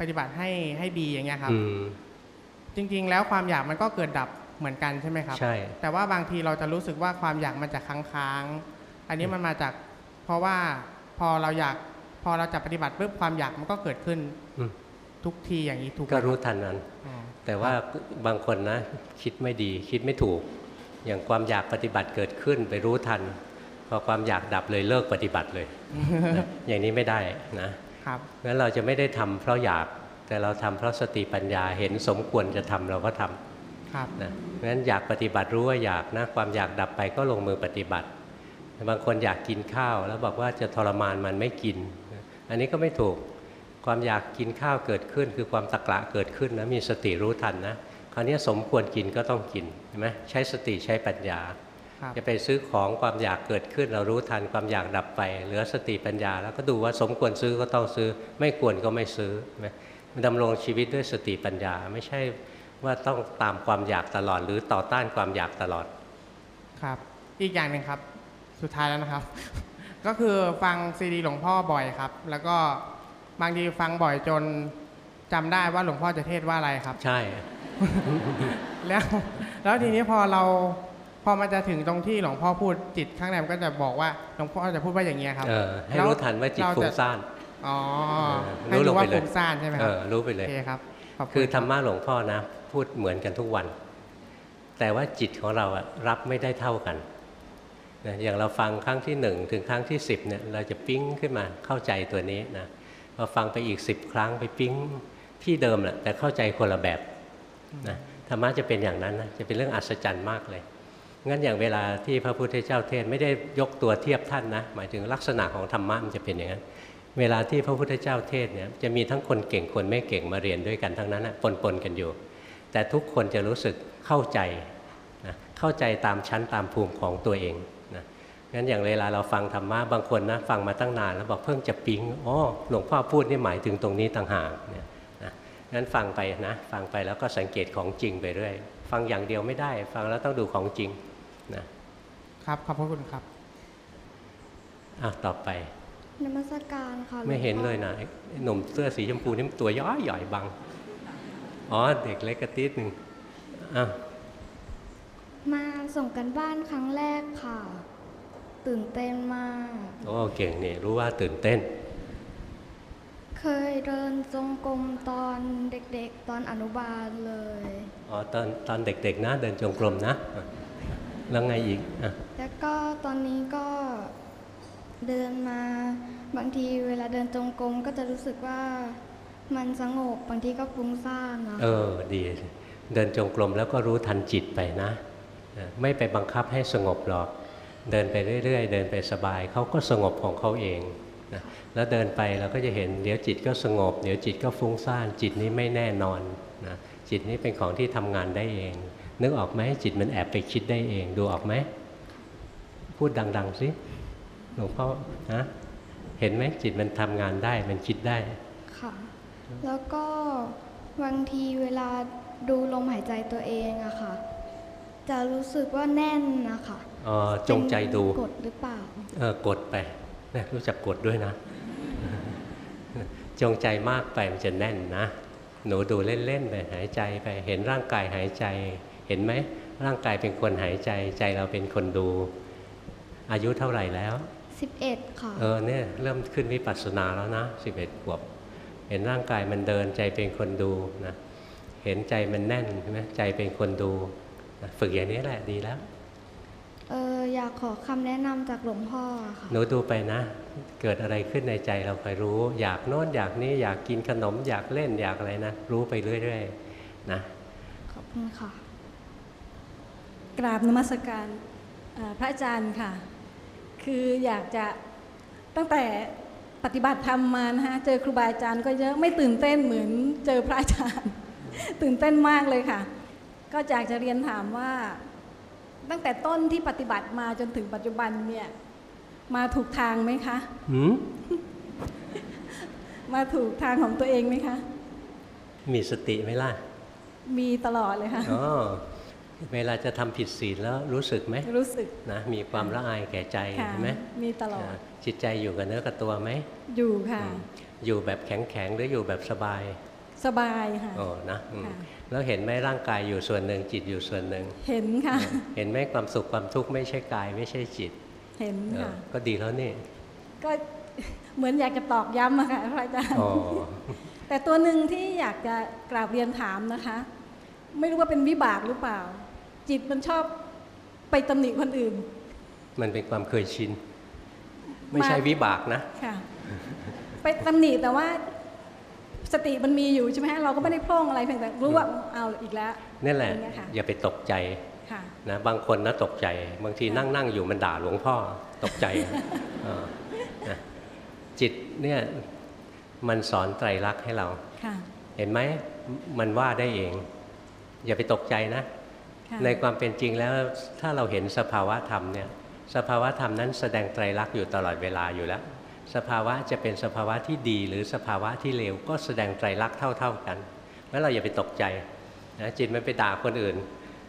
ปฏิบัติให้ให้ดีอย่างเงี้ยครับอืมจริง ๆ แล้วความอยากมันก็เกิดดับเหมือนกันใช่ไหมครับใช่แต่ว่าบางทีเราจะรู้สึกว่าความอยากมันจะค้างๆอันนี้มันมาจาก เพราะว่าพอเราอยากพอเราจะปฏิบัติปุ๊บความอยากมันก็เกิดขึ้นอืมทุกทีอย่างนี้ถูกไหมก็รู้คบทันนั้นอ๋อ แต่ว่าบางคนนะคิดไม่ดีคิดไม่ถูก อย่างความอยากปฏิบัติเกิดขึ้นไปรู้ทัน พอความอยากดับเลยเลิกปฏิบัติเลยนะอย่างนี้ไม่ได้นะครับงั้นเราจะไม่ได้ทำเพราะอยากแต่เราทำเพราะสติปัญญาเห็นสมควรจะทำเราก็ทำครับนะงั้นอยากปฏิบัติรู้ว่าอยากนะความอยากดับไปก็ลงมือปฏิบัติบางคนอยากกินข้าว แล้วบอกว่าจะทรมานมันไม่กิน อันนี้ก็ไม่ถูก ความอยากกินข้าวเกิดขึ้น คือความตะกละเกิดขึ้นนะมีสติรู้ทันนะคราวนี้สมควรกินก็ต้องกินเห็นไหมใช้สติใช้ปัญญาครับจะไปซื้อของความอยากเกิดขึ้น เรารู้ทันความอยากดับไป เหลือสติปัญญา แล้วก็ดูว่าสมควรซื้อก็ต้องซื้อ ไม่ควรก็ไม่ซื้อเห็นไหมมันดำรงชีวิตด้วยสติปัญญา ไม่ใช่ว่าต้องตามความอยากตลอด หรือต่อต้านความอยากตลอดครับ อีกอย่างหนึ่งครับ สุดท้ายแล้วนะครับ ก็คือฟังซีดีหลวงพ่อบ่อยครับ แล้วก็ บางทีฟังบ่อยจนจำได้ว่าหลวงพ่อจะเทศน์ว่าอะไรครับ ใช่ แล้วแล้วทีนี้พอเราพอมันจะถึงตรงที่หลวงพ่อพูดจิตข้างในมันก็จะบอกว่าหลวงพ่อจะพูดว่าอย่างเงี้ยครับเออให้แล้วรู้ทันว่าจิตเรฟุ้จะงซ่านอ๋อเออให้รู้ลรู้งว่าไปเลยฟุ้งซ่านใช่ไหมคเอรับอรู้ไปเลโอยเคครับขบณคือธรรบมะหลวงพ่อนะ พูดเหมือนกันทุกวัน แต่ว่าจิตของเราอะรับไม่ได้เท่ากันนะอย่างเราฟังครั้งที่หนึ่งถึงครั้งที่สิบเนี่ยเราจะปิ๊งขึ้นมาเข้าใจตัวนี้นะ พอฟังไปอีกสิบครั้งไปปิ๊งที่เดิมแหละแต่เข้าใจคนละแบบนะธรรมะจะเป็นอย่างนั้นนะจะเป็นเรื่องอัศจรรย์มากเลยงั้นอย่างเวลาที่พระพุทธเจ้าเทศไม่ได้ยกตัวเทียบท่านนะหมายถึงลักษณะของธรรมะมันจะเป็นอย่างนั้น เวลาที่พระพุทธเจ้าเทศเนี่ยจะมีทั้งคนเก่งคนไม่เก่งมาเรียนด้วยกันทั้งนั้นนะปนๆกันอยู่ แต่ทุกคนจะรู้สึกเข้าใจนะเข้าใจตามชั้นตามภูมิของตัวเอง งั้นอย่างเวลาเราฟังธรรมะบางคนนะฟังมาตั้งนานแล้วบอกเพิ่งจะปิ๊งอ๋อหลวงพ่อพูดนี่หมายถึงตรงนี้ต่างหากเนี่ยนะงั้นฟังไปนะฟังไปแล้วก็สังเกตของจริงไปเรื่อยฟังอย่างเดียวไม่ได้ ฟังแล้วต้องดูของจริงนะครับขอบพระคุณครับอะต่อไปนมัสการค่ะไม่เห็นวงพ่อเลยนะไอ้หนุ่มเสื้อสีชมพูนี่มันตัวย้อยใหญ่บังอ๋อเด็กเล็กกระติดหนึ่งอะมาส่งกันบ้านครั้งแรกค่ะ ตื่นเต้นมาก โอ้เก่งนี่รู้ว่าตื่นเต้น เคยเดินจงกรมตอนเด็กๆ ตอนอนุบาลเลยอ๋อตอนตอนเด็กๆนะ เดินจงกรมนะอะแล้วไงอีกอะแล้วก็ตอนนี้ก็เดินมาบางทีเวลาเดินจงกรมก็จะรู้สึกว่ามันสงบบางทีก็ฟุ้งซ่านนะเออดี เดินจงกรมแล้วก็รู้ทันจิตไปนะอะไม่ไปบังคับให้สงบหรอก เดินไปเรื่อย ๆ เดินไปสบายเขาก็สงบของเขาเองนะแล้วเดินไปเราก็จะเห็นเดี๋ยวจิตก็สงบ เดี๋ยวจิตก็ฟุ้งซ่าน จิตนี้ไม่แน่นอนนะจิตนี้เป็นของที่ทำงานได้เอง นึกออกไหมจิตมันแอบไปคิดได้เองดูออกไหมพูดดัง ๆสิหลวงพ่อนะเห็นไหมจิตมันทำงานได้มันคิดได้ค่ะแล้วก็บางทีเวลาดูลมหายใจตัวเองอะค่ะ จะรู้สึกว่าแน่นนะคะ จงใจดูเป็นกดหรือเปล่าเออกดไปนะรู้จักกดด้วยนะ จงใจมากไปมันจะแน่นนะ หนูดูเล่นๆไปหายใจไปเห็นร่างกายหายใจ เห็นไหมร่างกายเป็นคนหายใจใจเราเป็นคนดู อายุเท่าไหร่แล้ว 11 ค่ะ เออเนี่ยเริ่มขึ้นวิปัสสนาแล้วนะสิบเอ็ดขวบ เห็นร่างกายมันเดินใจเป็นคนดูนะเห็นใจมันแน่นใช่ไหมใจเป็นคนดูนะฝึกอย่างนี้แหละดีแล้ว เอออยากขอคำแนะนำจากหลวงพ่ออะค่ะหนูดูไปนะ เกิดอะไรขึ้นในใจเราคอยรู้ อยากโน้นอยากนี้อยากกินขนมอยากเล่นอยากอะไรนะ รู้ไปเรื่อยๆนะขอบคุณค่ะ กราบนมัสการเอ่อพระอาจารย์ค่ะ คืออยากจะตั้งแต่ปฏิบัติธรรมมานะฮะเจอครูบาอาจารย์ก็เยอะไม่ตื่นเต้นเหมือนเจอพระอาจารย์ ตื่นเต้นมากเลยค่ะ ก็อยากจะเรียนถามว่า ตั้งแต่ต้นที่ปฏิบัติมาจนถึงปัจจุบันเนี่ย มาถูกทางไหมคะหืมมาถูกทางของตัวเองไหมคะ มีสติไหมล่ะ มีตลอดเลยค่ะอ๋อเวลาจะทำผิดศีลแล้วรู้สึกไหมรู้สึกนะมีความละอายแก่ใจค่ะใช่ไหมมีตลอดอ่าจิตใจอยู่กับเนื้อกับตัวไหมอยู่ค่ะอืมอยู่แบบแข็งๆหรืออยู่แบบสบาย สบายค่ะโอ้นะอืมค่ะแล้วเห็นไหมร่างกายอยู่ส่วนหนึ่งจิตอยู่ส่วนหนึ่งเห็นค่ะ เห็นไหมความสุขความทุกข์ไม่ใช่กายไม่ใช่จิต เห็นเออค่ะก็ดีแล้วนี่ ก็เหมือนอยากจะตอกย้ำอะค่ะพระอาจารย์อ๋อแต่ตัวหนึ่งที่อยากจะกราบเรียนถามนะคะ ไม่รู้ว่าเป็นวิบากหรือเปล่า จิตมันชอบไปตำหนิคนอื่น มันเป็นความเคยชิน ไม่ใช่วิบากนะ ค่ะ ไปตำหนิแต่ว่า สติมันมีอยู่ใช่ไหมฮะเราก็ไม่ได้พร่องอะไรเพียงแต่รู้ว่าเอาอีกแล้วนั่นแหละอย่างเงี้ยค่ะอย่าไปตกใจค่ะนะบางคนนะตกใจ บางทีนั่งนั่งอยู่มันด่าหลวงพ่อตกใจเออนะจิตเนี่ยมันสอนไตรลักษณ์ให้เราค่ะเห็นไหมมันว่าได้เอง อย่าไปตกใจนะค่ะในความเป็นจริงแล้วถ้าเราเห็นสภาวะธรรมเนี่ยสภาวะธรรมนั้นแสดงไตรลักษณ์อยู่ตลอดเวลาอยู่แล้ว สภาวะจะเป็นสภาวะที่ดีหรือสภาวะที่เลวก็แสดงไตรลักษณ์เท่า ๆกันเพราะเราอย่าไปตกใจนะจิตมันไปด่าคนอื่น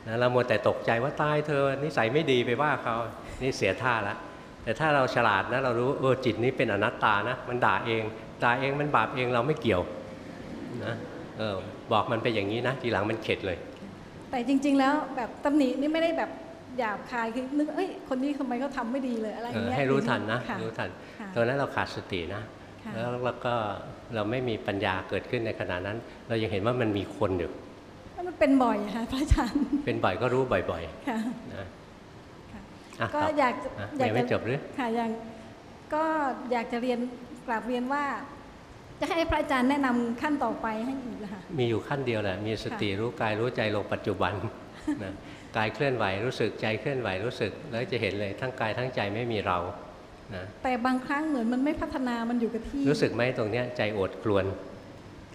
นะเรามัวแต่ตกใจว่าตายเธอนิสัยไม่ดีไปว่าเขานี่เสียท่าละแต่ถ้าเราฉลาดนะเรารู้เออจิตนี้เป็นอนัตตานะมันด่าเองด่าเองมันบาปเองเราไม่เกี่ยวนะเออบอกมันไปอย่างนี้นะทีหลังมันเข็ดเลย แต่จริง ๆ แล้วแบบตำหนินี่ไม่ได้แบบหยาบคายคือนึกเอ้ยคนนี้ทำไมเขาทำไม่ดีเลยอะไรอเอย่างอเงี้ยให้รู้ทันนะค่รู้ทันค่ะ ตอนนั้นเราขาดสตินะค่ะแล้วเราก็เราไม่มีปัญญาเกิดขึ้นในขณะนั้น เรายังเห็นว่ามันมีคนอยู่แล้วมันเป็นบ่อยอะค่ะพระอาจารย์เป็นบ่อยก็รู้บ่อยค่ะๆนะค่ะอะก็ตบอยากจะอะอยากยังไม่จะจบหรือค่ะอย่างก็อยากจะเรียนกราบเรียนว่า จะให้พระอาจารย์แนะนำขั้นต่อไปให้อีกนะคะมีอยู่ขั้นเดียวแหละมีสติรู้กายรู้ใจลงปัจจุบันนะกายเคลื่อนไหวรู้สึกใจเคลื่อนไหวรู้สึก แล้วจะเห็นเลยทั้งกายทั้งใจไม่มีเรา นะแต่บางครั้งเหมือนมันไม่พัฒนามันอยู่กับที่ รู้สึกไหมตรงเนี้ยใจโอดครวน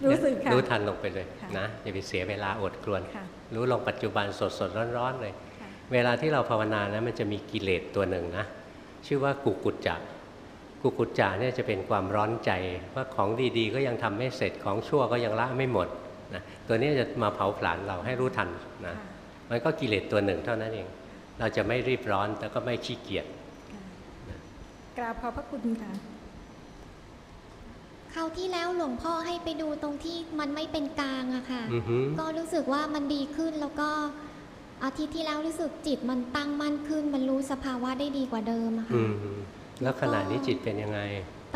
รู้สึกค่ะรู้ทันลงไปเลยค่ะนะอย่าไปเสียเวลาโอดครวนค่ะรู้ลงปัจจุบันสดสดร้อนร้อนๆเลยค่ะเวลาที่เราภาวนานะมันจะมีกิเลสตัวหนึ่งนะ ชื่อว่ากุกุจจะกุกุจจะเนี่ยจะเป็นความร้อนใจว่าของดีๆ ก็ยังทำไม่เสร็จของชั่วก็ยังละไม่หมดนะตัวนี้จะมาเผาผลาญเราให้รู้ทันนะค่ะมันก็กิเลสตัวหนึ่งเท่านั้นเอง เราจะไม่รีบร้อนแต่ก็ไม่ขี้เกียจ กราบขอบพระคุณค่ะคราวที่แล้วหลวงพ่อให้ไปดูตรงที่มันไม่เป็นกลางอะค่ะ อือหือก็รู้สึกว่ามันดีขึ้นแล้วก็อาทิตย์ที่แล้วรู้สึกจิตมันตั้งมั่นขึ้น มันรู้สภาวะได้ดีกว่าเดิมอะค่ะ อืมแล้วขณะนี้จิตเป็นยังไง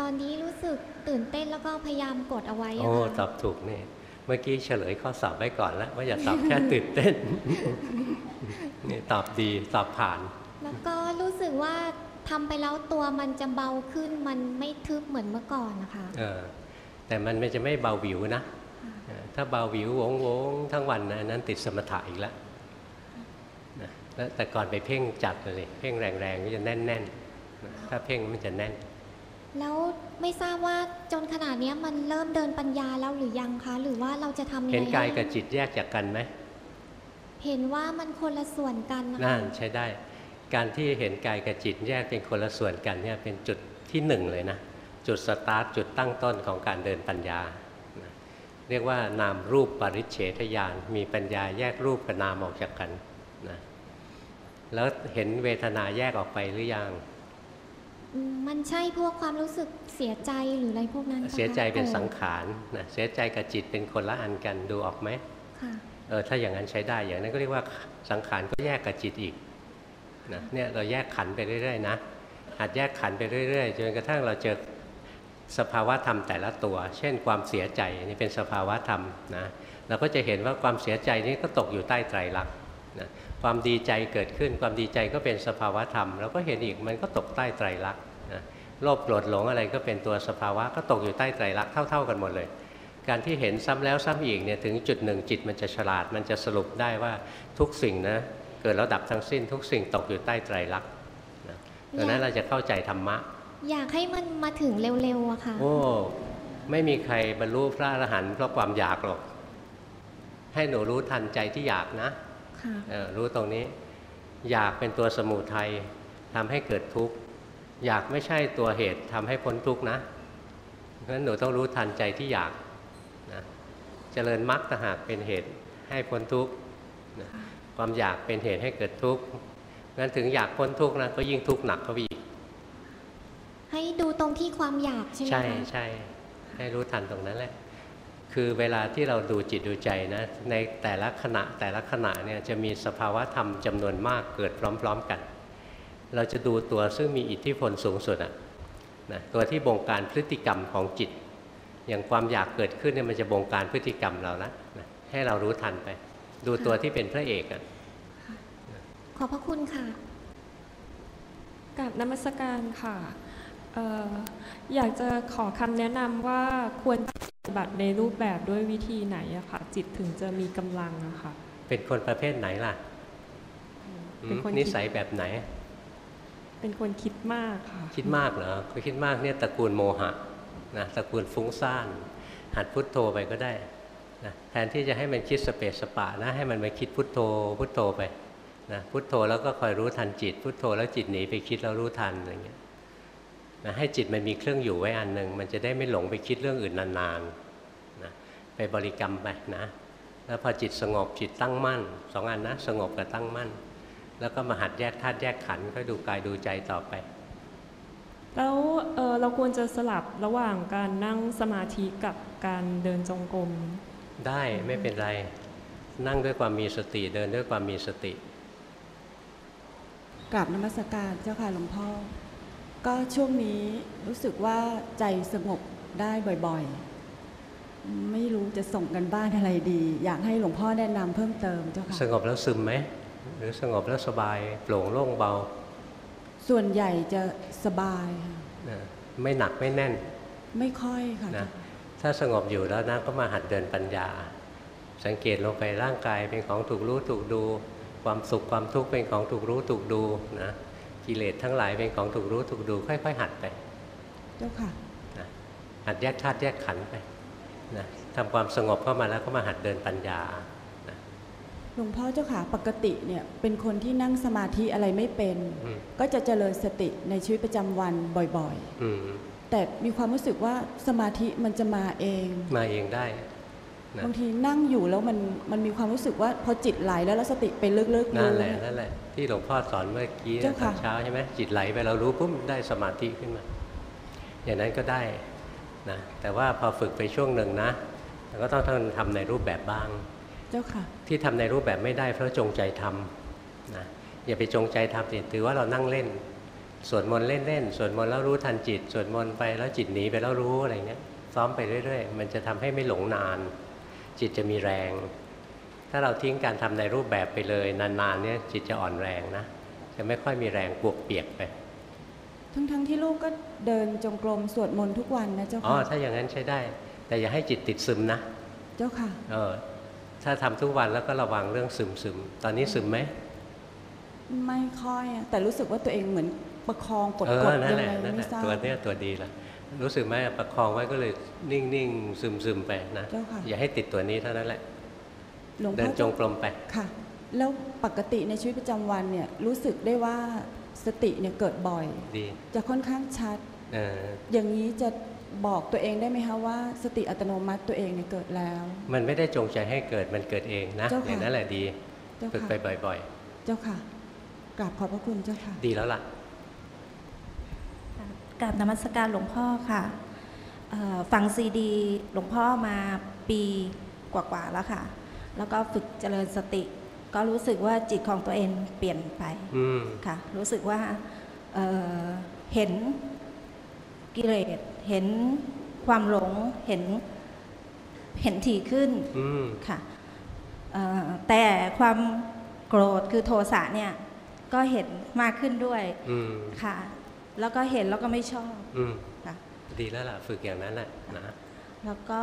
ตอนนี้รู้สึกตื่นเต้นแล้วก็พยายามกดเอาไว้อะโอ้ตค่ะอบถูกนี่เมื่อกี้เฉลยข้อสอบไว้ก่อนแล้ว ว่าอย่าตอบแค่ตื่นเต้น นี่ตอบดีตอบผ่าน แล้วก็รู้สึกว่า ทำไปแล้วตัวมันจะเบาขึ้นมันไม่ทึบเหมือนเมื่อก่อนนะคะเออแต่มันไม่จะไม่เบาหวิวนะเออถ้าเบาหวิวโวงโวงทั้งวันนะอันนั้นติดสมถะอีกแล้วนะแล้วแต่ก่อนไปเพ่งจัดเลยเพ่งแรงๆก็จะแน่นๆนะถ้าเพ่งมันจะแน่น แล้วไม่ทราบว่าจนขนาดเนี้ยมันเริ่มเดินปัญญาแล้วหรือยังคะ หรือว่าเราจะทำยังไงเห็นกายกับให้จิตแยกจากกันไหมเห็นว่ามันคนละส่วนกันนะคะนั่นใช้ได้ การที่เห็นกายกับจิตแยกเป็นคนละส่วนกันเนี่ยเป็นจุดที่หนึ่งเลยนะ จุดสตาร์ทจุดตั้งต้นของการเดินปัญญานะเรียกว่านามรูปปริเฉทญาณมีปัญญาแยกรูปกับนามออกจากกันนะแล้วเห็นเวทนาแยกออกไปหรือยังอืมมันใช่พวกความรู้สึกเสียใจหรืออะไรพวกนั้นปะคะเสียใจเป็นสังโกรธขารนะเสียใจกับจิตเป็นคนละอันกันดูออกไหมค่ะเออถ้าอย่างนั้นใช้ได้อย่างนั้นก็เรียกว่าสังขารก็แยกกับจิตอีก นะเนี่ยเราแยกขันไปเรื่อยๆนะหัดแยกขันไปเรื่อยๆจนกระทั่งเราเจอสภาวะธรรมแต่ละตัว เช่นความเสียใจนี่เป็นสภาวะธรรมนะเราก็จะเห็นว่าความเสียใจนี้ก็ตกอยู่ใต้ไตรลักษณ์นะความดีใจเกิดขึ้นความดีใจก็เป็นสภาวะธรรมเราก็เห็นอีกมันก็ตกใต้ไตรลักษณ์นะโลภโกรธหลงอะไรก็เป็นตัวสภาวะก็ตกอยู่ใต้ไตรลักษณ์เท่า ๆ กันหมดเลย การที่เห็นซ้ำแล้วซ้ำอีกเนี่ยถึงจุดหนึ่งจิตมันจะฉลาด มันจะสรุปได้ว่าทุกสิ่งนะ เกิดแล้วดับทั้งสิ้นทุกสิ่งตกอยู่ใต้ไตรลักษณ์นะดังนั้นเราจะเข้าใจธรรมะ อยากให้มันมาถึงเร็วๆอะค่ะ โอ้ไม่มีใครบรรลุพระอรหันต์เพราะความอยากหรอก ให้หนูรู้ทันใจที่อยากนะค่ะเออรู้ตรงนี้ อยากเป็นตัวสมุทัยทำให้เกิดทุกข์ อยากไม่ใช่ตัวเหตุทำให้พ้นทุกข์นะเพราะฉะนั้นหนูต้องรู้ทันใจที่อยากนะเจริญมรรคต่างหากเป็นเหตุให้พ้นทุกข์นะ ความอยากเป็นเหตุให้เกิดทุกข์งั้นถึงอยากพ้นทุกข์นะก็ยิ่งทุกข์หนักเข้าไปอีก ให้ดูตรงที่ความอยากใช่ไหมใช่คะใช่ให้รู้ทันตรงนั้นแหละคือเวลาที่เราดูจิตดูใจนะในแต่ละขณะแต่ละขณะเนี่ยจะมีสภาวะธรรมจำนวนมากเกิดพร้อม ๆกัน เราจะดูตัวซึ่งมีอิทธิพลสูงสุดอะนะตัวที่บงการพฤติกรรมของจิต อย่างความอยากเกิดขึ้นเนี่ยมันจะบงการพฤติกรรมเราละนะให้เรารู้ทันไป ดูตัวที่เป็นพระเอกอะขอบพระคุณค่ะกับนมัสการค่ะเอ่ออยากจะขอคำแนะนำว่าควรปฏิบัติในรูปแบบด้วยวิธีไหนอะค่ะ จิตถึงจะมีกำลังอะค่ะ เป็นคนประเภทไหนล่ะ เป็นคนอืมนิสัยแบบไหน เป็นคนคิดมากค่ะ คิดมากเหรอคือคิดมากเนี่ยตระกูลโมหะนะตระกูลฟุ้งซ่าน หัดพุทโธไปก็ได้ นะแทนที่จะให้มันคิดสเปสสปะนะให้มันมาคิดพุทโธ พุทโธไปนะพุทโธแล้วก็คอยรู้ทันจิต พุทโธแล้วจิตหนีไปคิดแล้วรู้ทันอะไรเงี้ยนะให้จิตมันมีเครื่องอยู่ไว้อันหนึ่งมันจะได้ไม่หลงไปคิดเรื่องอื่นนานๆนะไปบริกรรมไปนะ แล้วพอจิตสงบจิตตั้งมั่นสองอันนะสงบกับตั้งมั่น แล้วก็มาหัดแยกธาตุแยกขันธ์ก็ดูกายดูใจต่อไป แล้วเเราควรจะสลับระหว่างการนั่งสมาธิกับการเดินจงกรม ได้ไม่เป็นไร นั่งด้วยความมีสติเดินด้วยความมีสติกราบนมัสการเจ้าค่ะหลวงพ่อ ก็ช่วงนี้รู้สึกว่าใจสงบได้บ่อยๆ ไม่รู้จะส่งกันบ้านอะไรดี อยากให้หลวงพ่อแนะนำเพิ่มเติมเจ้าค่ะสงบแล้วซึมไหมหรือสงบแล้วสบายโปร่งโล่งเบา ส่วนใหญ่จะสบายค่ะนะไม่หนักไม่แน่น ไม่ค่อยค่ะนะ ถ้าสงบอยู่แล้วนะก็มาหัดเดินปัญญา สังเกตลงไปร่างกายเป็นของถูกรู้ถูกดู ความสุขความทุกข์เป็นของถูกรู้ถูกดูนะกิเลสทั้งหลายเป็นของถูกรู้ถูกดู ค่อย ๆ หัดไปเจ้าค่ะนะหัดแยกธาตุแยกขันธ์ไปนะทำความสงบเข้ามาแล้วก็มาหัดเดินปัญญาหลวงพ่อเจ้าค่ะปกติเนี่ยเป็นคนที่นั่งสมาธิอะไรไม่เป็นอืมก็จะเจริญสติในชีวิตประจำวันบ่อยอืมๆ แต่มีความรู้สึกว่าสมาธิมันจะมาเอง มาเองได้นะบางทีนั่งอยู่แล้วมันมันมีความรู้สึกว่าพอจิตไหลแล้วแล้วสติไปลึกๆนั่นรู้แหละนั่นแหละที่หลวงพ่อสอนเมื่อกี้เจ้าตอค่ะนเช้าใช่ไหมจิตไหลไปเรารู้ปุ๊บได้สมาธิขึ้นมา อย่างนั้นก็ได้นะแต่ว่าพอฝึกไปช่วงหนึ่งนะเราก็ต้องทำในรูปแบบบ้าง เจ้าค่ะ ที่ทำในรูปแบบไม่ได้เพราะจงใจทำนะอย่าไปจงใจทำสิถือว่าเรานั่งเล่น สวดมนต์เล่นๆสวดมนต์แล้วรู้ทันจิต สวดมนต์ไปแล้วจิตหนีไปแล้วรู้อะไรเงี้ยซ้อมไปเรื่อย ๆ มันจะทำให้ไม่หลงนาน จิตจะมีแรง ถ้าเราทิ้งการทำในรูปแบบไปเลยนานๆเนี่ยจิตจะอ่อนแรงนะจะไม่ค่อยมีแรงปวกเปียกไป ทั้งๆที่ลูกก็เดินจงกรมสวดมนต์ทุกวันนะเจ้าอ๋อค่ะถ้าอย่างนั้นใช้ได้ แต่อย่าให้จิตติดซึมนะ เจ้าค่ะเออถ้าทำทุกวันแล้วก็ระวังเรื่องซึมซึมๆตอนนี้ซึมไหมไม่ค่อยอะแต่รู้สึกว่าตัวเองเหมือน ประคองกดเอกดอนั่ยันงแหไงละนั่นแหไม่ละทราบตัวเนี้ยตัวดีละรู้สึกไหมประคองไว้ก็เลยนิ่งๆซึมๆไปนะเจ้าค่ะอย่าให้ติดตัวนี้เท่านั้นแหละหลวงเดิพ่นอจงกรมไปค่ะ แล้วปกติในชีวิตประจำวันเนี่ยรู้สึกได้ว่าสติเนี่ยเกิดบ่อยดีจะค่อนข้างชัดเอออย่างนี้จะบอกตัวเองได้ไหมคะว่าสติอัตโนมัติตัวเองเนี่ยเกิดแล้ว มันไม่ได้จงใจให้เกิดมันเกิดเองนะเจ้าค่ะอย่างนั้นแหละดีเจ้าฝึกค่ะไปบ่อยเจ้าค่ะกราบขอบพระคุณเจ้าค่ะๆดีแล้วล่ะ กราบนมัสการหลวงพ่อค่ะเอ่อฟังซีดีหลวงพ่อมาปีกว่าๆแล้วค่ะ แล้วก็ฝึกเจริญสติ ก็รู้สึกว่าจิตของตัวเองเปลี่ยนไปอืมค่ะ รู้สึกว่าเอ่อเห็นกิเลสเห็นความหลงเห็นเห็นถี่ขึ้นอืมค่ะเอ่อแต่ความโกรธคือโทสะเนี่ยก็เห็นมากขึ้นด้วยอืมค่ะ แล้วก็เห็นแล้วก็ไม่ชอบอืมค่ะดีแล้วล่ะฝึกอย่างนั้นแหละนะแล้วก็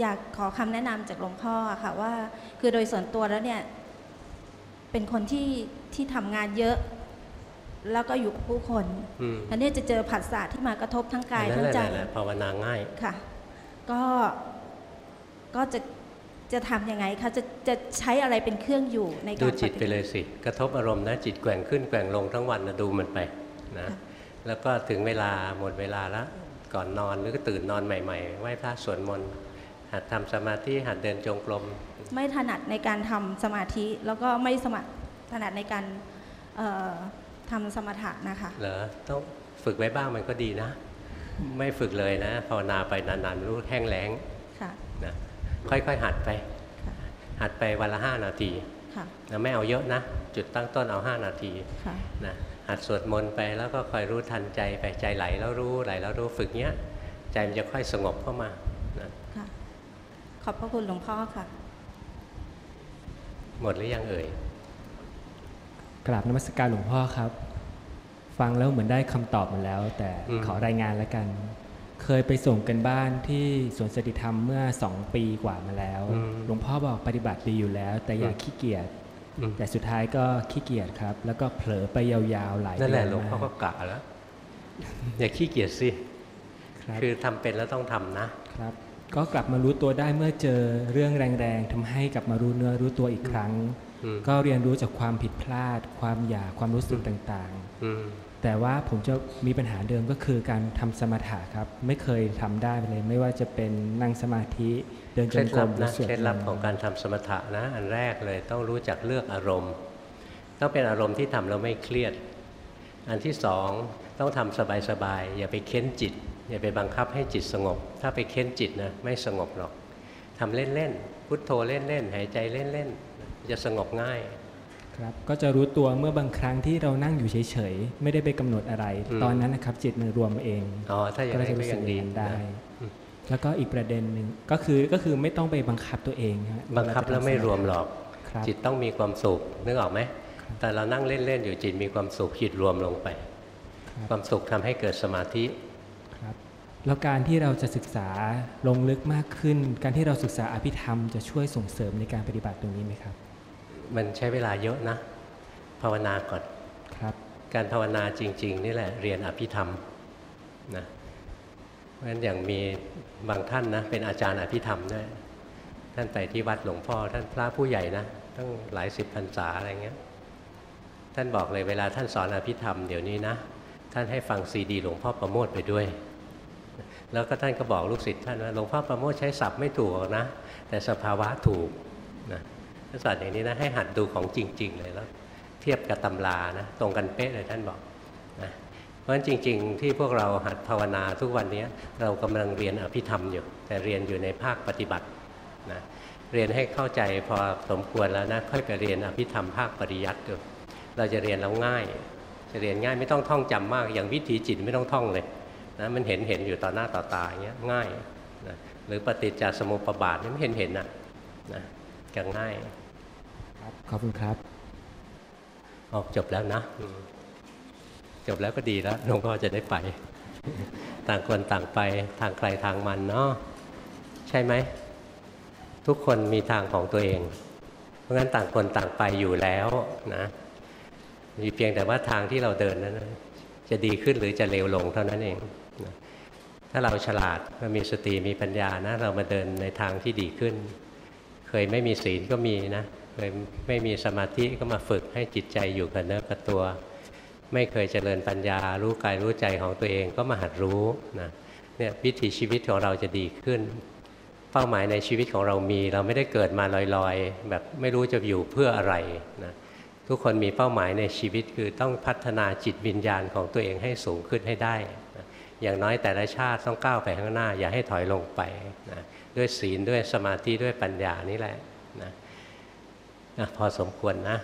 อยากขอคำแนะนำจากหลวงพ่อค่ะว่า คือโดยส่วนตัวแล้วเนี่ยเป็นคนที่ที่ทำงานเยอะ แล้วก็อยู่กับผู้คนอืมอันนี้จะเจอผัสสะที่มากระทบทั้งกายอันทั้นั้งนแหละใจนั่นแหละภาวนาง่ายค่ะ ก็ก็จะจะทำยังไงคะจะจะใช้อะไรเป็นเครื่องอยู่ในดูการจิตไปฏิบัติเลยสิ กระทบอารมณ์นะจิตแกว่งขึ้นแกว่งลงทั้งวันนะดูมันไปนะ แล้วก็ถึงเวลาหมดเวลาแล้วก่อนนอนหรือก็ตื่นนอนใหม่ๆไหว้พระสวดมนต์หัดทำสมาธิหัดเดินจงกรมไม่ถนัดในการทำสมาธิแล้วก็ไม่สมัครถนัดในการเอ่อทำสมถะนะคะเหรอต้องฝึกไว้บ้างมันก็ดีนะ ไม่ฝึกเลยนะภาวนาไปนานๆรู้แห้งแล้งค่ะนะค่อยๆหัดไป หัดไปวันละห้านาทีค่ะนะไม่เอาเยอะนะ จุดตั้งต้นเอาห้านาทีค่ะนะ หัดสวดมนต์ไปแล้วก็คอยรู้ทันใจไปใจไหลแล้วรู้ไหลแล้วรู้ฝึกเนี้ย ใจมันจะค่อยสงบเข้ามานะค่ะขอบพระคุณหลวงพ่อค่ะ หมดหรือยังเอ่ยกราบนมัสการหลวงพ่อครับ ฟังแล้วเหมือนได้คำตอบมาแล้ว แต่อืมขอรายงานแล้วกัน เคยไปส่งกันบ้านที่สวนสติธรรมเมื่อสองปีกว่ามาแล้วอืมหลวงพ่อบอกปฏิบัติดีอยู่แล้ว แต่อย่าอืมขี้เกียจอืม แต่สุดท้ายก็ขี้เกียจครับ แล้วก็เผลอไปยาวๆหลายนั่นเดืแหอละนหลวงพ่อมาก็กกะแล้วอย่าขี้เกียจสิครับคือทำเป็นแล้วต้องทำนะครับ ก็กลับมารู้ตัวได้เมื่อเจอเรื่องแรงๆทำให้กลับมารู้เนื้อรู้ตัวอีกครั้งอืมก็เรียนรู้จากความผิดพลาด ความอยากความรู้สึกต่างอืมๆแต่ว่าผมจะมีปัญหาเดิมก็คือการทำสมถะครับ ไม่เคยทำได้เลย ไม่ว่าจะเป็นนั่งสมาธิ เดินเคจล็งดกรลับมหรือนะสวดเคล็ดลับมนต์ของการทำสมถะนะอันแรกเลยต้องรู้จักเลือกอารมณ์ ต้องเป็นอารมณ์ที่ทำแล้วไม่เครียด อันที่สองต้องทำสบายๆอย่าไปเค้นจิต อย่าไปบังคับให้จิตสงบ ถ้าไปเค้นจิตนะไม่สงบหรอกทำเล่นๆพุทโธเล่นๆหายใจเล่นๆจะสงบง่ายครับก็จะรู้ตัวเมื่อบางครั้งที่เรานั่งอยู่เฉยๆ ไม่ได้ไปกำหนดอะไรอืมตอนนั้นนะครับจิตมันรวมเองอ๋อถ้าอย่างนั้นจะรู้สึก็ยังดีอางนั้นได้นะอืม แล้วก็อีกประเด็นหนึ่งก็คือก็คือไม่ต้องไปบังคับตัวเองฮะบังคับแล้วไม่รวมหรอกครับจิตต้องมีความสุขนึกออกไหมแต่เรานั่งเล่นๆอยู่จิตมีความสุขจิตรวมลงไป ความสุขทำให้เกิดสมาธิครับแล้วการที่เราจะศึกษาลงลึกมากขึ้น การที่เราศึกษาอภิธรรมจะช่วยส่งเสริมในการปฏิบัติตรงนี้ไหมครับ มันใช้เวลาเยอะนะ ภาวนาก่อนครับ การภาวนาจริง ๆ นี่แหละเรียนอภิธรรมนะ เพราะฉะนั้นอย่างมีบางท่านนะเป็นอาจารย์อภิธรรมด้วยท่านไปที่วัดหลวงพ่อ ท่านพระผู้ใหญ่นะตั้งหลายสิบพรรษาอะไรเงี้ยท่านบอกเลยเวลาท่านสอนอภิธรรมเดี๋ยวนี้นะท่านให้ฟังซีดีหลวงพ่อประโมทไปด้วย แล้วก็ท่านก็บอกลูกศิษย์ท่านว่าหลวงพ่อประโมทใช้ศัพท์ไม่ถูกนะ แต่สภาวะถูกนะท่านสอนอย่างนี้นะให้หัดดูของจริง ๆ เลยแล้ว เทียบกับตำรานะตรงกันเป๊ะเลยท่านบอก ราะฉะนั้นจริง ๆ ที่พวกเราหัดภาวนาทุกวันนี้เรากำลังเรียนอภิธรรมอยู่ แต่เรียนอยู่ในภาคปฏิบัตินะเรียนให้เข้าใจพอสมควรแล้วนะค่อยไปเรียนอภิธรรมภาคปริยัติดูเราจะเรียนแล้วง่าย จะเรียนง่ายไม่ต้องท่องจำมาก อย่างวิถีจิตไม่ต้องท่องเลยนะมันเห็นเห็นอยู่ต่อหน้าต่อตาอย่างเงี้ยง่ายนะหรือปฏิจจสมุปบาทนี่ไม่เห็นเห็นนะนะจะง่ายขอบคุณครับ ออกจบแล้วนะอืม จบแล้วก็ดีแล้วหลวงพ่อจะได้ไป ต่างคนต่างไปทางใครทางมันเนาะใช่ไหม ทุกคนมีทางของตัวเอง เพราะงั้นต่างคนต่างไปอยู่แล้วนะมีเพียงแต่ว่าทางที่เราเดินนั้นจะดีขึ้นหรือจะเลวลงเท่านั้นเองนะถ้าเราฉลาดเรามีสติมีปัญญานะ เรามาเดินในทางที่ดีขึ้น เคยไม่มีศีลก็มีนะเคยไม่มีสมาธิก็มาฝึกให้จิตใจอยู่กับเนื้อกับตัว ไม่เคยเจริญปัญญา รู้กายรู้ใจของตัวเองก็มาหัดรู้นะเนี่ยวิถีชีวิตของเราจะดีขึ้น เป้าหมายในชีวิตของเรามี เราไม่ได้เกิดมาลอยๆ แบบไม่รู้จะอยู่เพื่ออะไรนะทุกคนมีเป้าหมายในชีวิตคือต้องพัฒนาจิตวิญญาณของตัวเองให้สูงขึ้นให้ได้นะอย่างน้อยแต่ละชาติต้องก้าวไปข้างหน้า อย่าให้ถอยลงไปนะด้วยศีลด้วยสมาธิด้วยปัญญานี่แหละนะนะพอสมควรนะ